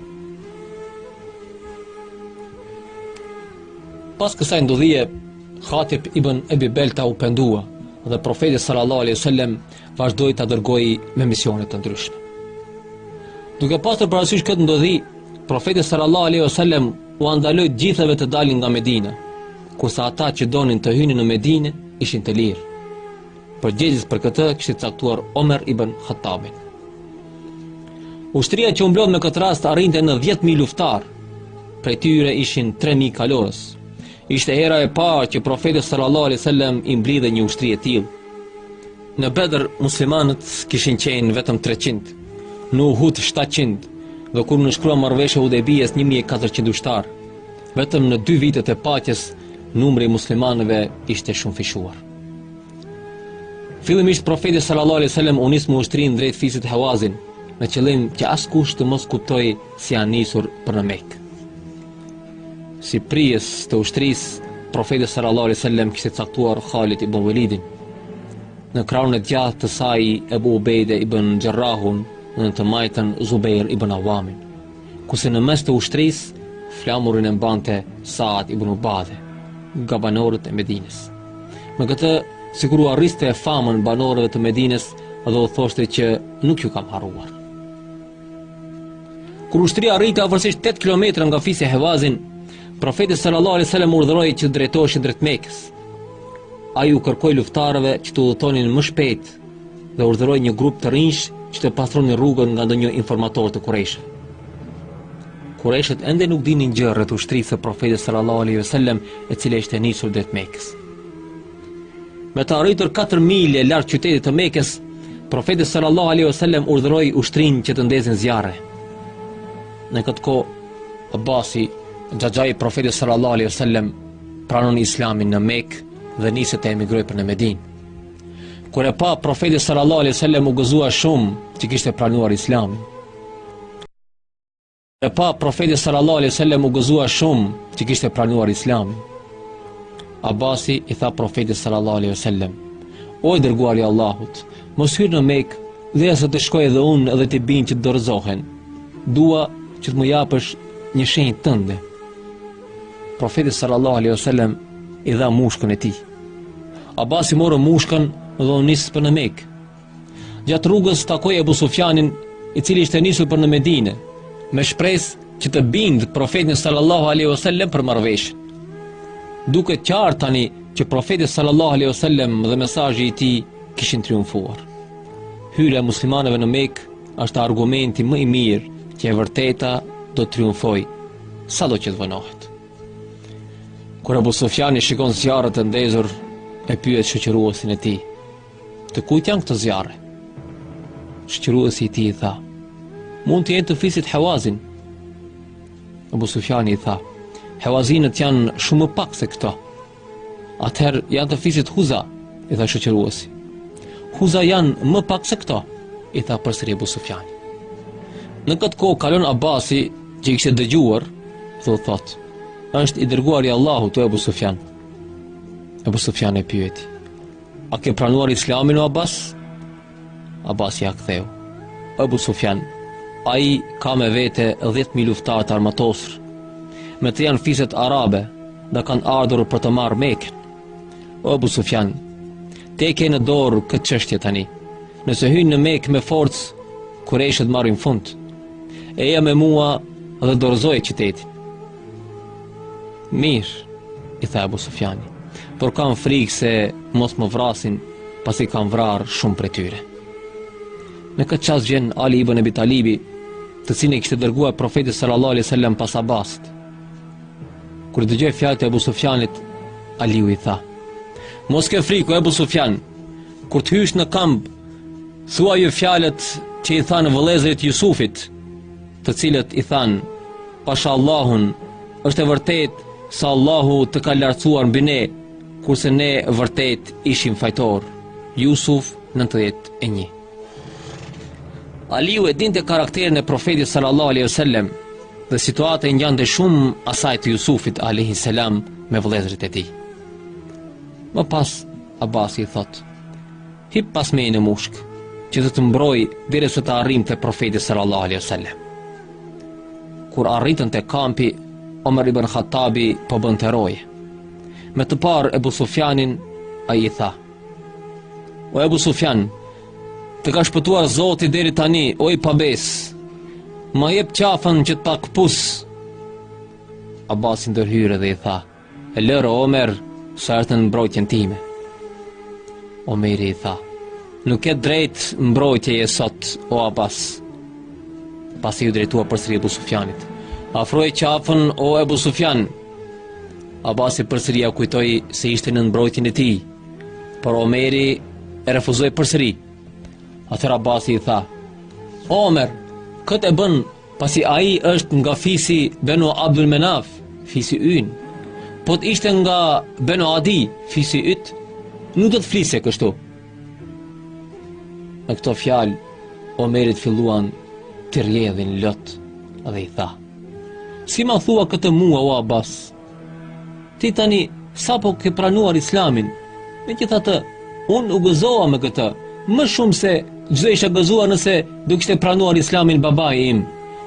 Pas kësaj ndodhie, Hatib ibn Ebi Belta u pendua dhe profeti sallallahu alaihi wasallam vazhdoi ta dërgojë me misione të ndryshme. Duke pasur parasysh këtë ndodhi, profeti sallallahu alaihi wasallam ua ndaloi gjithëve të dalin nga Medina, Kurse ata që donin të hynin në Medinë ishin të lirë. Përgjegjës për këtë kishte caktuar Omer ibn Khattabin. Ushtria që u mblodh në këtë rast arrinte në 10000 luftarë. Prej tyre ishin 3000 kalorës. Ishte hera e parë që profetit sallallahu alaihi wasallam i mblidhej një ushtri e tillë. Në Bedër muslimanët kishin qenë vetëm 300, në Uhud 700 dhe kur u nënshkrua marrëveshja e Hudejbijes 1400 ushtarë. Vetëm në dy vitet e paqes, numri i muslimanëve ishte shumëfishuar. Fillimisht profeti sallallahu alejhi dhe sellem u nis me ushtrinë drejt fisit Hawazin, me qëllim që askush të mos kuptojë se janë nisur për në Mekë. Si prijës të ushtrisë, profeti sallallahu alejhi dhe sellem kishte caktuar Khalid ibn Walidin. Në krahun e djathtë të saj Abu Ubejde ibn Jarrahun dhe në të majtën Zubair ibn Awamin. Kurse në mes të ushtrisë, flamurin e mbante Saad ibn Ubade, nga banorët e Medinës. Me këtë, sikur ua rriste famën banorëve të Medinës dhe u thoshte që nuk ju kam harruar. Kur ushtria arriti afërsisht 8 km nga fisi Hevazin, profeti sallallahu alai sallam urdhëroi që të drejtoheshin drejt Mekës. Ai u kërkoi luftarëve që të udhëtonin më shpejt dhe urdhëroi një grup të rinjsh që të pastronin rrugën nga ndonjë informator të Kurajshëve. Kurajshët ende nuk dinin gjë rreth ushtrisë së Profetit sallallahu alaihi wasallam, e cila ishte nisur drejt Mekës. Me të arritur 4 milje larg qytetit të Mekës, Profeti sallallahu alaihi wasallam urdhëroi ushtrinë që të ndezin zjarre. Në këtë kohë Abbasi, xhaxhai i Profetit sallallahu alaihi wasallam, pranon Islamin në Mekë dhe niset të emigrojë për në Medinë. Kur e pa profeti sallallahu alaihi wasallam u gëzua shumë që kishte pranuar Islamin. Kur e pa profeti sallallahu alaihi wasallam u gëzua shumë që kishte pranuar Islamin. Abasi i tha profetit sallallahu alaihi wasallam: "O i dërguari i Allahut, mos hyr në Mekë derisa të shkoj edhe unë dhe t'i bind që të dorëzohen. Dua që të më japësh një shenjë tënde." Profeti sallallahu alaihi wasallam i dha mushkën e tij. Abasi mori mushkën dhe u nis për në Mekë. Gjatë rrugës takoi Ebu Sufjanin, i cili ishte nisur për në Medinë, me shpresë që të bindë profetin sallallahu aleyhu sallem për marrëveshje. Duket qartë tani që profeti sallallahu aleyhu sallem dhe mesazhi i tij kishin triumfuar. Hyrja e muslimanëve në Mekë është argumenti më i mirë që e vërteta do të triumfojë, sado që të vonohet. Kur Abu Sufjani shikon zjarret e ndezur, e pyet shoqëruesin e tij, të kujt janë këto zjarre? Shoqëruesi i tij i tha, mund të jenë të fisit Hewazin. Abu Sufjani i tha, Hewazinët janë shumë më pak se këto, Atëherë janë të fisit Huza, i tha shoqëruesi. Huza janë më pak se këto, i tha përsëri Abu Sufjani. Në këtë kohë kalon Abasi, që i kishte dëgjuar, dhe u thotë, është i dërguari i Allahut o Abu Sufjan. Abu Sufjani e pyeti: "A ke pranuar Islamin o Abas?" Abasi ia ktheu. Ebu Sufjan, ai ka me vete 10.000 luftëtarë të armatosur, me të janë fiset arabe dhe kanë ardhur për të marrë Mekën. O Ebu Sufjan, ti e ke në dorë këtë çështje tani, nëse hyjnë në Mekë me forcë, kurejshët marrin fund, eja me mua dhe dorëzoje qytetin. Mirë, i tha Ebu Sufjani, por kam frikë se mos më vrasin pasi kam vrarë shumë prej tyre. Në këtë çast vjen Ali Ibn Ebi Talibi, të cilin e kishte dërguar profeti sallallahu alaihi wasallam pas Abasit. Kur i dëgjoi fjalët e Abu Sufjanit, Aliu i tha: "Mos ke frikë Abu Sufjan, kur të hysh në kamp, thuaju fjalët që i thanë vëllezërit Jusufit, të cilët i thanë: Pasha Allahun, Është e vërtetë se Allahu të ka lartësuar mbi ne, kurse ne vërtet ishim fajtorë. Jusuf 91. Aliu e dinte karakterin e profetit sallallahu alaihi wasallam dhe situata i ngjante shumë asaj të Jusufit alaihi salam me vëllezërit e tij. Më pas Abasi i thotë: Hip pas meje në mushkë, që të të mbroj derisa të arrijmë te profeti sallallahu alaihi wasallam. Kur arritën te kampi, Omer ibn Khattabi po bënte roje. Me të parë Ebu Sufjanin, ai i tha. O Ebu Sufjan, të ka shpëtuar zoti deri tani, o i pabesë, ma jep qafën që ta këpus. Abasi ndërhyri dhe i tha. Lëre o Omer, se është nën mbrojtjen time. Omeri i tha, nuk ke drejtë mbrojtjeje sot, o Abas. Pas iu drejtua përsëri Ebu Sufjanit. Afroje qafën, o Ebu Sufjan. Abasi përsëri ia kujtoi se ishte nën mbrojtjen e tij. Por Omeri e refuzoi përsëri. Atëherë Abasi i tha, Omer, këtë e bën Pasi ai është nga fisi Benu Abdul Menaf, fisi ynë, po të ishte nga Benu Adi, fisi yt, nuk do të flise kështu. Me këto fjalë, Omerit filluan t'i rrjedhin lot dhe i tha, si ma thua këtë mua o Abbas, Ti tani sapo ke pranuar islamin, megjithatë, unë u gëzova me këtë, më shumë se ç'do isha gëzuar nëse do kishte pranuar islamin babai im,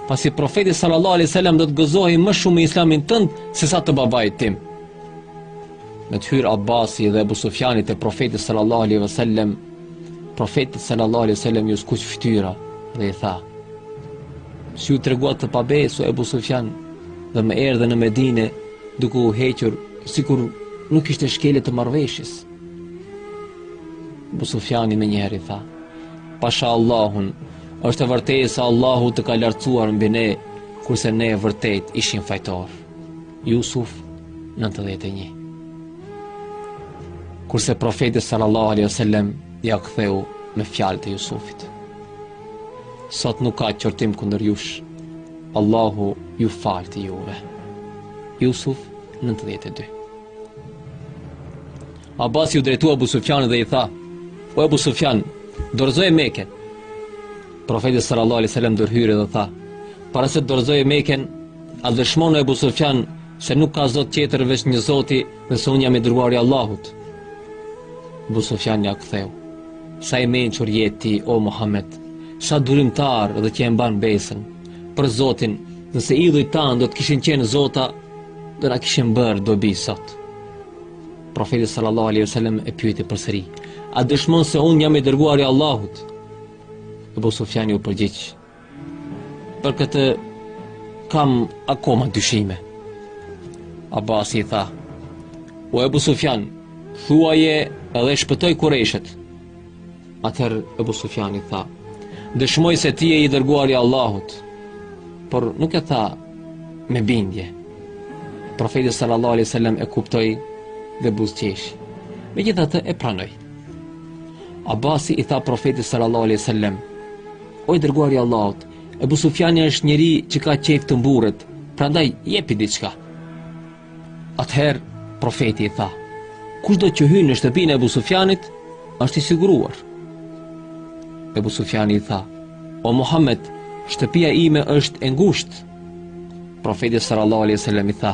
pasi profeti sallallahu alai sallam do të gëzohej më shumë me islamin tënd sesa të babait tim. Me të hyrë Abasi dhe Ebu Sufjani te profeti sallallahu alai sallam, Profetit sallallahu alaihi wasallam iu skuq fytyra dhe i tha: Si u treguat të pabesë o Ebu Sufjan dhe më erdhe në Medinë duke u hequr sikur nuk kishte shkelje të marrëveshjes. Ebu Sufjani menjëherë i tha: Pasha Allahun, është e vërtetë se Allahu të ka lartësuar mbi ne, kurse ne vërtet ishim fajtorë. Jusuf, nëntëdhjetë e një Kurse profeti sallallahu alaihi wasallam ia ktheu me fjalët e Jusufit. Sot nuk ka qortim kundër jush. Allahu ju faltë juve. Jusuf 92. Abbasi iu drejtua Abu Sufjanit dhe i tha: "O Abu Sufjan, dorëzoje Mekën." Profeti sallallahu alaihi wasallam ndërhyri dhe tha: "Para se të dorëzojë Mekën, A dëshmon o Ebu Sufjan se nuk ka zot tjetër veç një zoti dhe se unë jam i dërguari i Allahut? Ebu Sufjani ia ktheu. Sa i mençur je ti, o Muhammed, sa durimtar dhe që e mban besën. Për zotin, nëse idhujt tanë do të kishin qenë zota, do na kishin bërë dobi sot. Profeti sallallahu alaihi wasallam e pyeti përsëri, a dëshmon se unë jam i dërguari i Allahut? Ebu Sufjani u përgjigj, Për këtë kam akoma dyshime. Abasi i tha, o Ebu Sufjan, thuaje edhe shpëtoji kurejshët. Atëherë Ebu Sufjani tha, dëshmoj se ti je i dërguari i Allahut, por nuk e tha me bindje. Profeti sallallahu alai sallam e kuptoi dhe buzëqeshi. Megjithatë e pranoi. Abasi i tha profetit sallallahu alaihi wasallam: "O i dërguari i Allahut, Ebu Sufjani është njeri që ka qejf të mburret, prandaj jepi diçka." Atëherë profeti i tha: "Kushdo që hyn në shtëpinë e Ebu Sufjanit është i siguruar." Ebu Sufjani i tha: "O Muhammed, shtëpia ime është e ngushtë." Profeti sallallahu alaihi wasallam i tha: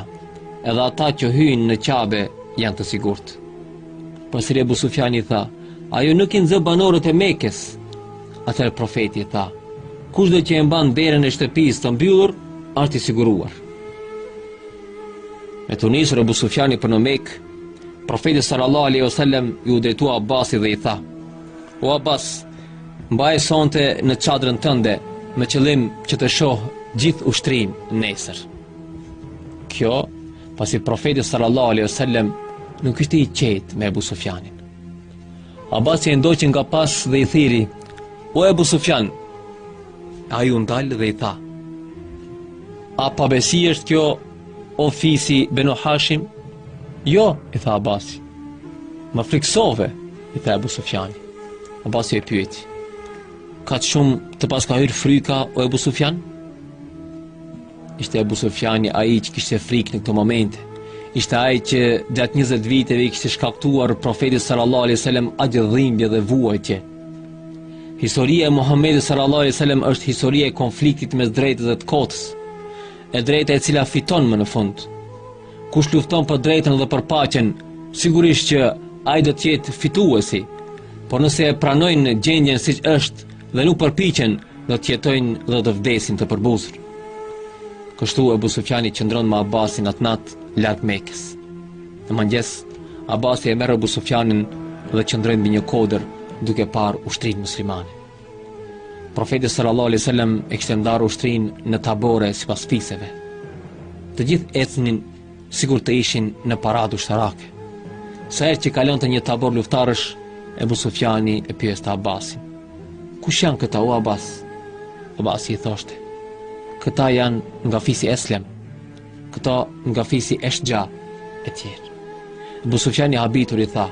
"Edhe ata që hyjnë në Qabe janë të sigurt." Përsëri Ebu Sufjani i tha, ajo nuk i nxë banorët e Mekës. Atëherë profeti i tha, kushdo që e mban derën e shtëpisë të mbyllur, është i siguruar. Me t'u nisur Ebu Sufjani për në Mekë, profeti sallallahu aleyhi wasallam iu drejtua Abasit dhe i tha, o Abbas, mbaje sonte në çadrën tënde, me qëllim që të shohë gjithë ushtrinë nesër. Kjo Pasi profeti sallallahu alaihi wasallam nuk ishte i qetë me Ebu Sufjanin. Abasi e ndoqi nga pas dhe i thirri: "O Ebu Sufjan, ai u ndal dhe i tha: "A pabesi është kjo o fisi Benu Hashim?" "Jo," i tha Abasi. "Më frikësove," i tha Ebu Sufjani. Abasi e pyeti: "Kaq shumë të paska hyrë frika o Ebu Sufjan?" Ishte Ebu Sufjani ai që kishte frikë në këto momente. Ishte ai që gjatë 20 viteve i kishte shkaktuar profetit sallallahu alaihi wasallam aq dhimbje dhe vuajtje. Historia e Muhamedit sallallahu alaihi wasallam është historia e konfliktit mes të drejtës dhe të kotës. E drejta e cila fiton më në fund. Kush lufton për të drejtën dhe për paqen, sigurisht që ai do të jetë fituesi. Por nëse e pranojnë gjendjen siç është, dhe nuk përpiqen do të jetojnë dhe do të vdesin të përbuzur. Kështu Ebu Sufjani qëndron me Abbasin atë natë larg Mekës. Në mëngjes, Abasi e merr Ebu Sufjanin dhe qëndrojnë mbi një kodër duke parë ushtrinë muslimane. Profeti sallallahu alaihi wasallam e kishte ndarë ushtrinë në tabore sipas fiseve. Të gjithë ecnin sikur të ishin në paradë ushtarake. Sa herë që kalonte një tabor luftarësh, Ebu Sufjani e pyeste Abbasin. Kush janë këta o Abbas? Abbasi i thoshte, këta janë nga fisi Eslem, këta nga fisi Eshxha, e tjerë. Ebu Sufjani i habitur i tha,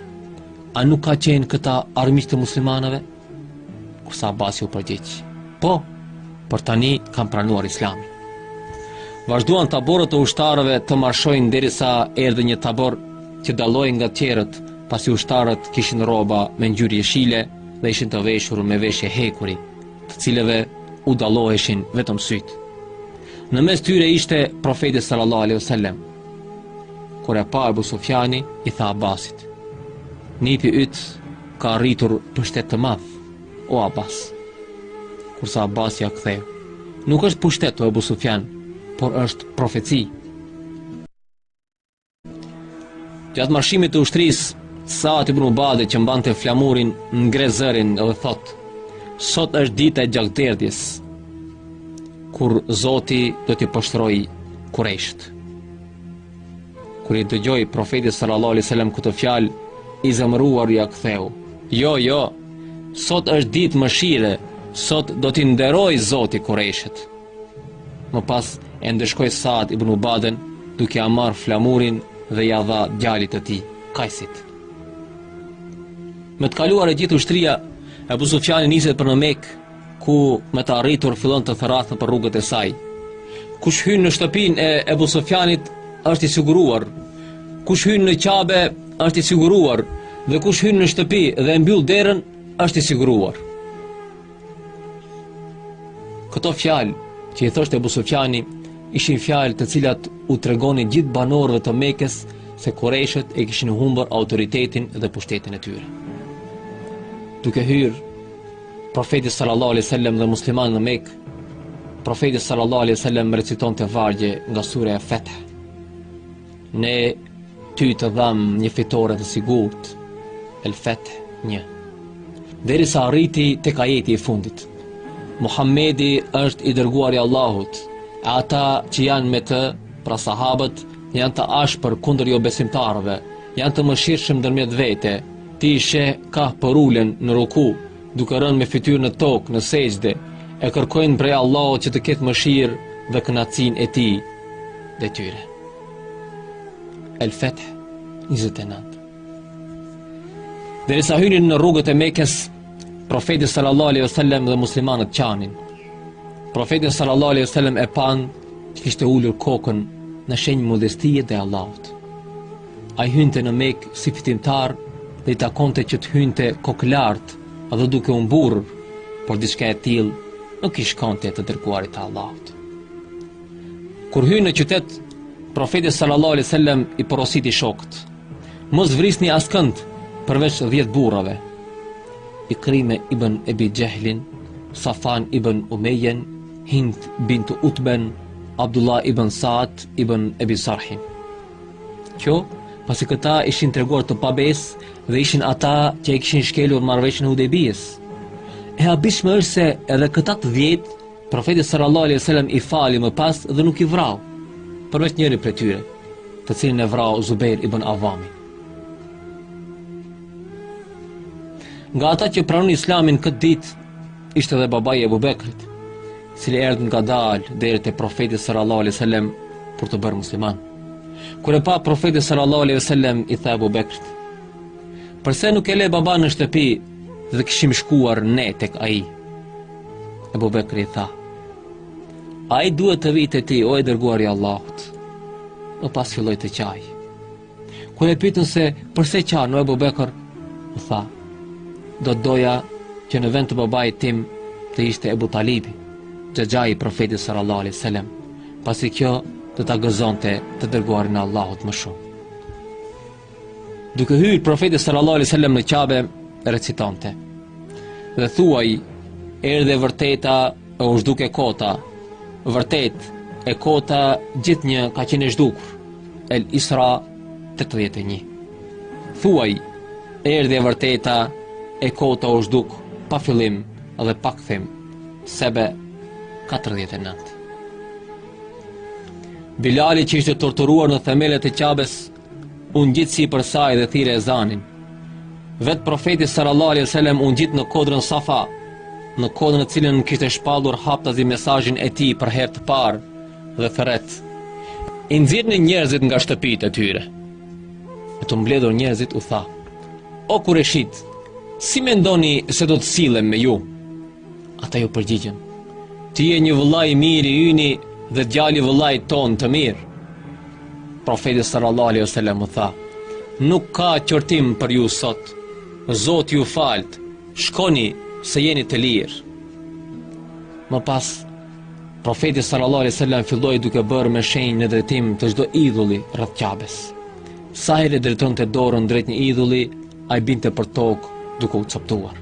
a nuk kanë qenë këta armiq të muslimanëve? Kurse Abasi u përgjigj. Po, por tani kanë pranuar islamin. Vazhduan taborët e ushtarëve të marshojnë derisa erdhi një tabor që dallonte nga të tjerët pasi ushtarët kishin rroba me ngjyrë jeshile dhe ishin të veshur me veshje hekuri, të cilëve u dalloheshin vetëm sytë. Në mes tyre ishte profeti sallallahu alaihi wasallam. Kur e pa Ebu Sufjani, i tha Abbasit, Nipi yt Ka arritur pushtet të madh o Abbas. Kurse Abbasi ia ktheu, nuk është pushtet o Ebu Sufjan, por është profeci. Gjatë marshimit të ushtrisë, Saad ibn Ubade që mbante flamurin ngre zërin dhe thotë: Sot është dita e gjakderdhjes. Kur Zoti do t'i poshtërojë kurejshët. Kur i dëgjoi profeti sallallahu alaihi wasallam këto fjalë, i zemëruar ia ktheu. Jo, jo. Sot është ditë mëshire, sot do t'i nderojë Zoti Kurejshët. Më pas e ndëshkoi Saad ibn Ubaden duke ia marrë flamurin dhe ia dha djalit të tij, Kajsit. Me të kaluar e gjithë ushtria, Abu Sufjani niset për në Mekë, ku me të arritur fillon të thërrasë për rrugët e saj. Kush hyn në shtëpinë e Ebu Sufjanit është i siguruar, kush hyn në Qabe është i siguruar, dhe kush hyn në shtëpi dhe e mbyll derën është i siguruar. Këto fjalë që i thoshte Ebu Sufjani ishin fjalë të cilat u tregonin gjithë banorëve të Mekës se kurejshët e kishin humbur autoritetin dhe pushtetin e tyre. Duke hyrë Profeti sallallahu alaihi wasallam dhe muslimanët në Mekë, Profeti sallallahu alaihi wasallam recitonte vargje nga surja El Feth. Ne ty të dhamë një fitore të sigurt. El Feth 1. Derisa arriti tek ajeti i fundit. Muhammedi është i dërguari i Allahut, e ata që janë me të, pra sahabët, janë të ashpër kundër jobesimtarëve, janë të mëshirshëm ndërmjet vete, Ti i sheh kah përulen në ruku, duke rënë me fytyrë në tokë në sexhde, e kërkojnë prej Allahut që të ketë mëshirë dhe kënaqësinë e tij ndaj tyre. El Feth 29 Derisa hynin në rrugët e Mekës Profeti sallallahu alaihi wasallam dhe muslimanët qanin Profetin sallallahu alaihi wasallam e panë që kishte ulur kokën në shenjë modestie ndaj Allahut Ai hynte në Mekë si fitimtar dhe i takonte që të hynte kokëlartë dhe duke u mburrur, por diçka e tillë nuk i shkonte të dërguarit të Allahut. Kur hyn në qytet, profeti sallallahu alaihi wasallam i porositi shokët: Mos vrisni askënd përveç 10 burrave. Ikrime ibn Ebi Xhehlin, Safuan ibn Umejen, Hind bint Utben, Abdullah ibn Saad ibn Ebi Sarhin. Kjo, pasi këta ishin treguar të pabesë dhe ishin ata që e kishin shkelur marrëveshjen e Hudejbijes. E habishme është se edhe këta të dhjetë, profeti sallallahu alejhi ue selam i fali më pas dhe nuk i vrau, përveç njërit prej tyre, të cilin e vrau Zubejr ibn Avami. Nga ata që pranuan Islamin këtë ditë, Ishte dhe babai i Ebu Bekrit, i cili erdhi ngadalë deri te profeti sallallahu alejhi wasallam për t'u bërë musliman. Kur e pa profeti sallallahu alejhi wasallam i tha Ebu Bekrit, përse nuk e le babanë në shtëpi dhe të kishim shkuar ne tek ai. Ebu Bekri i tha, ai duhet të vijë te ti, o i dërguar i Allahut, më pas filloi të qajë. Kur e pyetën se përse qan o Ebu Bekër, u tha, do të doja që në vend të babait tim të ishte Ebu Talibi, xhaxhai i profetit sallallahu alejhi wasallam. Pasi kjo do ta gëzonte të dërguarin e Allahut më shumë. Duke hyrë profeti sallallahu alejhi wasallam në Qabe, recitonte. Dhe thuaj, erdhi e vërteta e u zhduk e kota, vërtet e kota gjithnjë ka qenë e zhdukur. El Isra 81 Thuaj, erdhi e vërteta e kota u zhduk pa fillim dhe pa kthim, Sebe 49. Bilali që ishte torturuar në themelet e Qabes, u ngjit sipër saj dhe thirri ezanin. Vetë profeti sallallahu alejhi wasallam u ngjit në kodrën Safa, në kodrën në të cilën kishte shpallur haptazi mesazhin e tij për herë të parë, dhe thërret. I nxirrnin njerëzit nga shtëpitë e tyre. E t'u mbledhur njerëzit u tha: O kureshit, si mendoni se do të sillem me ju? Ata iu përgjigjën: Ti je një vëlla i mirë i yni dhe djali i vëllait tonë të mirë. Profeti sallallahu alaihi wasallam u tha: Nuk ka qortim për ju sot. Zoti ju faltë. Shkoni se jeni të lirë. Më pas Profeti sallallahu alejhi wasallam filloi duke bërë me shenjë në drejtim të çdo idhulli rreth Qabes. Sa herë drejtonte dorën drejt një idhulli, ai binte për tokë duke u copëtuar.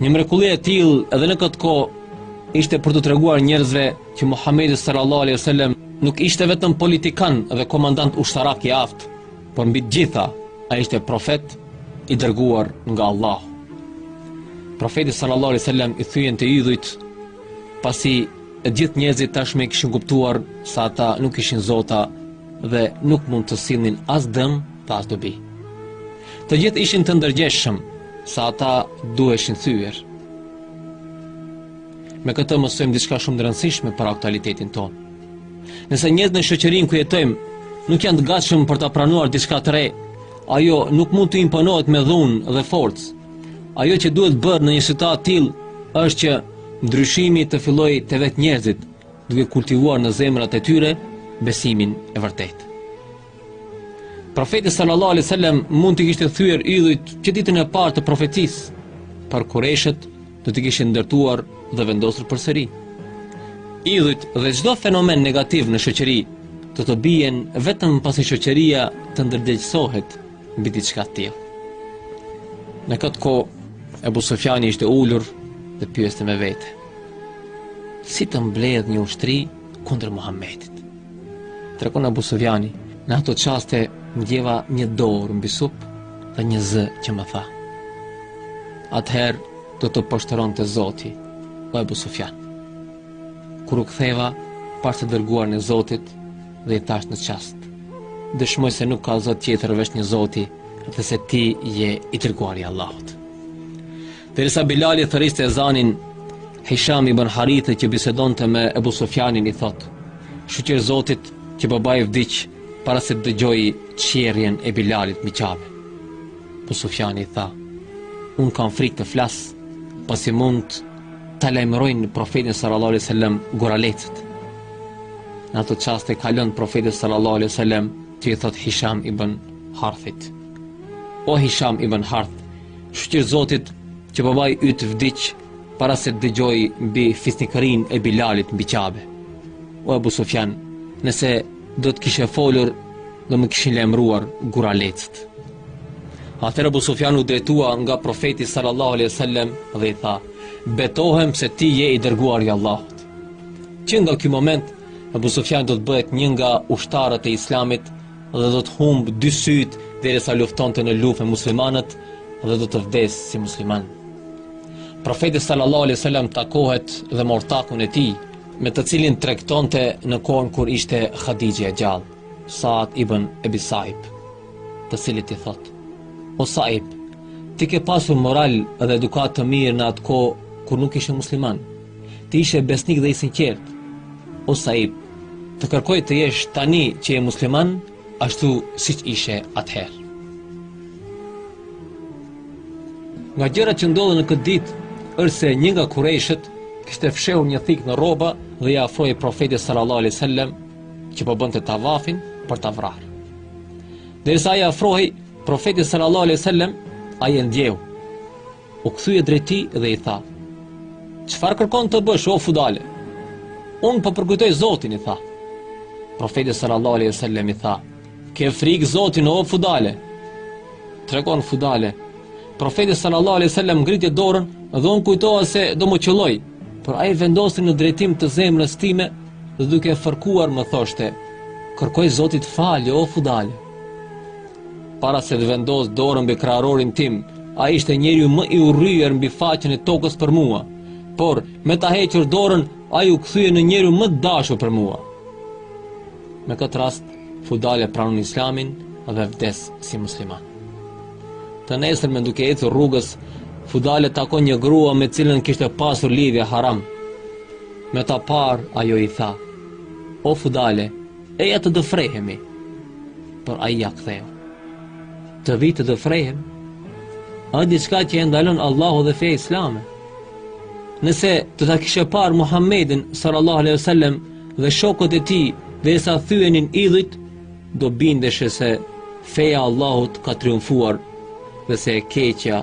Një mrekulli e tillë edhe në këtë kohë ishte për t'u treguar njerëzve që Muhamedi sallallahu alejhi wasallam nuk ishte vetëm politikan dhe komandant ushtarak i aftë, Por mbi të gjitha, ai ishte profet i dërguar nga Allahu. Profeti sallallahu alaihi wasallam i thyente idhujt pasi gjithë njerëzit tashmë kishin kuptuar se ata nuk ishin zota dhe nuk mund të sillnin as dëm dhe as dobi. Të gjithë ishin të ndërgjegjshëm se ata duheshin thyer. Me këtë mësojmë diçka shumë të rëndësishme për aktualitetin tonë. Nëse njerëzit në shoqërinë ku jetojmë, nuk janë të gatshëm për të pranuar diçka të re, ajo nuk mund t'u imponohet me dhunë dhe forcë. Ajo që duhet bërë në një situatë të tillë është që ndryshimi të fillojë te vetë njerëzit, duke kultivuar në zemrat e tyre besimin e vërtetë. Profeti sallallahu alaihi wasallam mund t'i kishte thyer idhujt që ditën e parë të profecisë, por kurejshët do t'i kishin ndërtuar dhe vendosur përsëri. Idhujt dhe çdo fenomen negativ në shoqëri do të bien vetëm pasi shoqëria të ndërgjegjësohet mbi diçka të tillë. Në këtë kohë Ebu Sufjani ishte ulur dhe pyeste me vete. Si të mbledh një ushtri kundër Muhammedit? Tregon Abu Sufjani, në ato çaste ndjeva një dorë mbi sup dhe një zë që më tha. Atëherë do të poshtëronte Zoti, o Ebu Sufjan. Kur u ktheva, pashë të dërguarin e Zotit dhe i thashë në çast. Dëshmoj se nuk ka zot tjetër veç një Zoti dhe se ti je i dërguari i Allahut. Derisa Bilali thërriste ezanin, Hisham ibn Harith që bisedonte me Ebu Sufjanin i thotë: "Shyqyr Zotit që babai vdiq para se të dëgjojë çjerrjen e Bilalit mbi Qabe." Ebu Sufjani i tha: "Unë kam frikë të flas, pasi mund ta lajmërojnë profetin sallallahu alaihi wasallam guralecët." Në ato çaste kalon profeti sallallahu alaihi wasallam dhe i thotë Hisham ibn Harthit. O Hisham ibn Harth, Shyqyr Zotit që babai yt vdiq para se të dëgjojë mbi fisnikërinë e Bilalit mbi Qabe. O Ebu Sufjan, nëse do të kishe folur, do më kishin lajmëruar guralecët. Atëherë Abu Sufjani u drejtua nga profeti sallallahu alaihi sallam dhe i tha, betohem se ti je i dërguari i Allahut. Që nga ky moment, Abu Sufjani do të bëhet një nga ushtarët e islamit dhe do të humbë dy sytë derisa luftonte në luftë me muslimanët dhe do të vdesë si musliman. Profeti sallallahu alaihi wasallam takohet dhe me ortakun e tij, me të cilin tregtonte në kohën kur ishte Hadixhja e gjallë, Sa'd ibn Abi Sa'ib, të cilit i thot: O Sa'ib, ti ke pasur moral dhe edukatë të mirë në atë kohë kur nuk ishe musliman. Ti ishe besnik dhe i sinqertë, o Saib, të kërkoj të jesh tani që je musliman, ashtu siç ishe atëherë. Nga gjërat që ndodhën në këtë ditë, është se një nga kurejshët kishte fshehur një thikë në rroba dhe i afrohej profetit sallallahu alai sallam, që po bënte tavafin për ta vrarë. Derisa ai i afrohej profetit sallallahu alai sallam, ai e ndjeu, U kthye drejt tij dhe i tha: Çfarë kërkon të bësh o fudale? Unë po përkujtoj Zotin i tha. Profeti sallallahu alejhi ue sellem i tha: Ke frikë Zotin o fudale? Tregon fudale. Profeti sallallahu alejhi ue sellem ngriti dorën dhe unë kujtova se do më qëllojë, por ai e vendosi në drejtim të zemrës time dhe duke fërkuar më thoshte: Kërkoji Zotit falje o fudale. Para se të vendosë dorën mbi kraharorin tim, ai ishte njeriu më i urryer mbi faqen e tokës për mua. Por, me ta hequr dorën, ai u kthye në njeriun më të dashur për mua. Me këtë rast, fudale pranon islamin dhe vdes si musliman. Të nesërmen duke ecur rrugës, fudale takon një grua me të cilën kishte pasur lidhje haram. Me ta parë, ajo i tha, o fudale, Eja të dëfrehemi, por ai ia ktheu. Të vij të dëfrehem, a diçka që e ndalon Allahu dhe feja islame. Nëse do ta kishe parë Muhammedin, sallallahu alejhi ue sellem dhe shokët e tij, derisa thyenin idhujt, do bindeshe se feja e Allahut ka triumfuar dhe se e keqja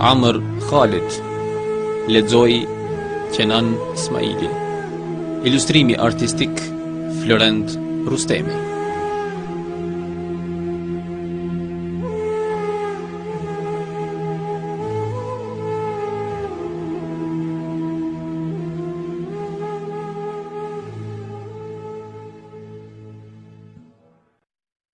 Amr Khalid Lexoi Kenan Smajli Ilustrimi artistik Florent Rustemi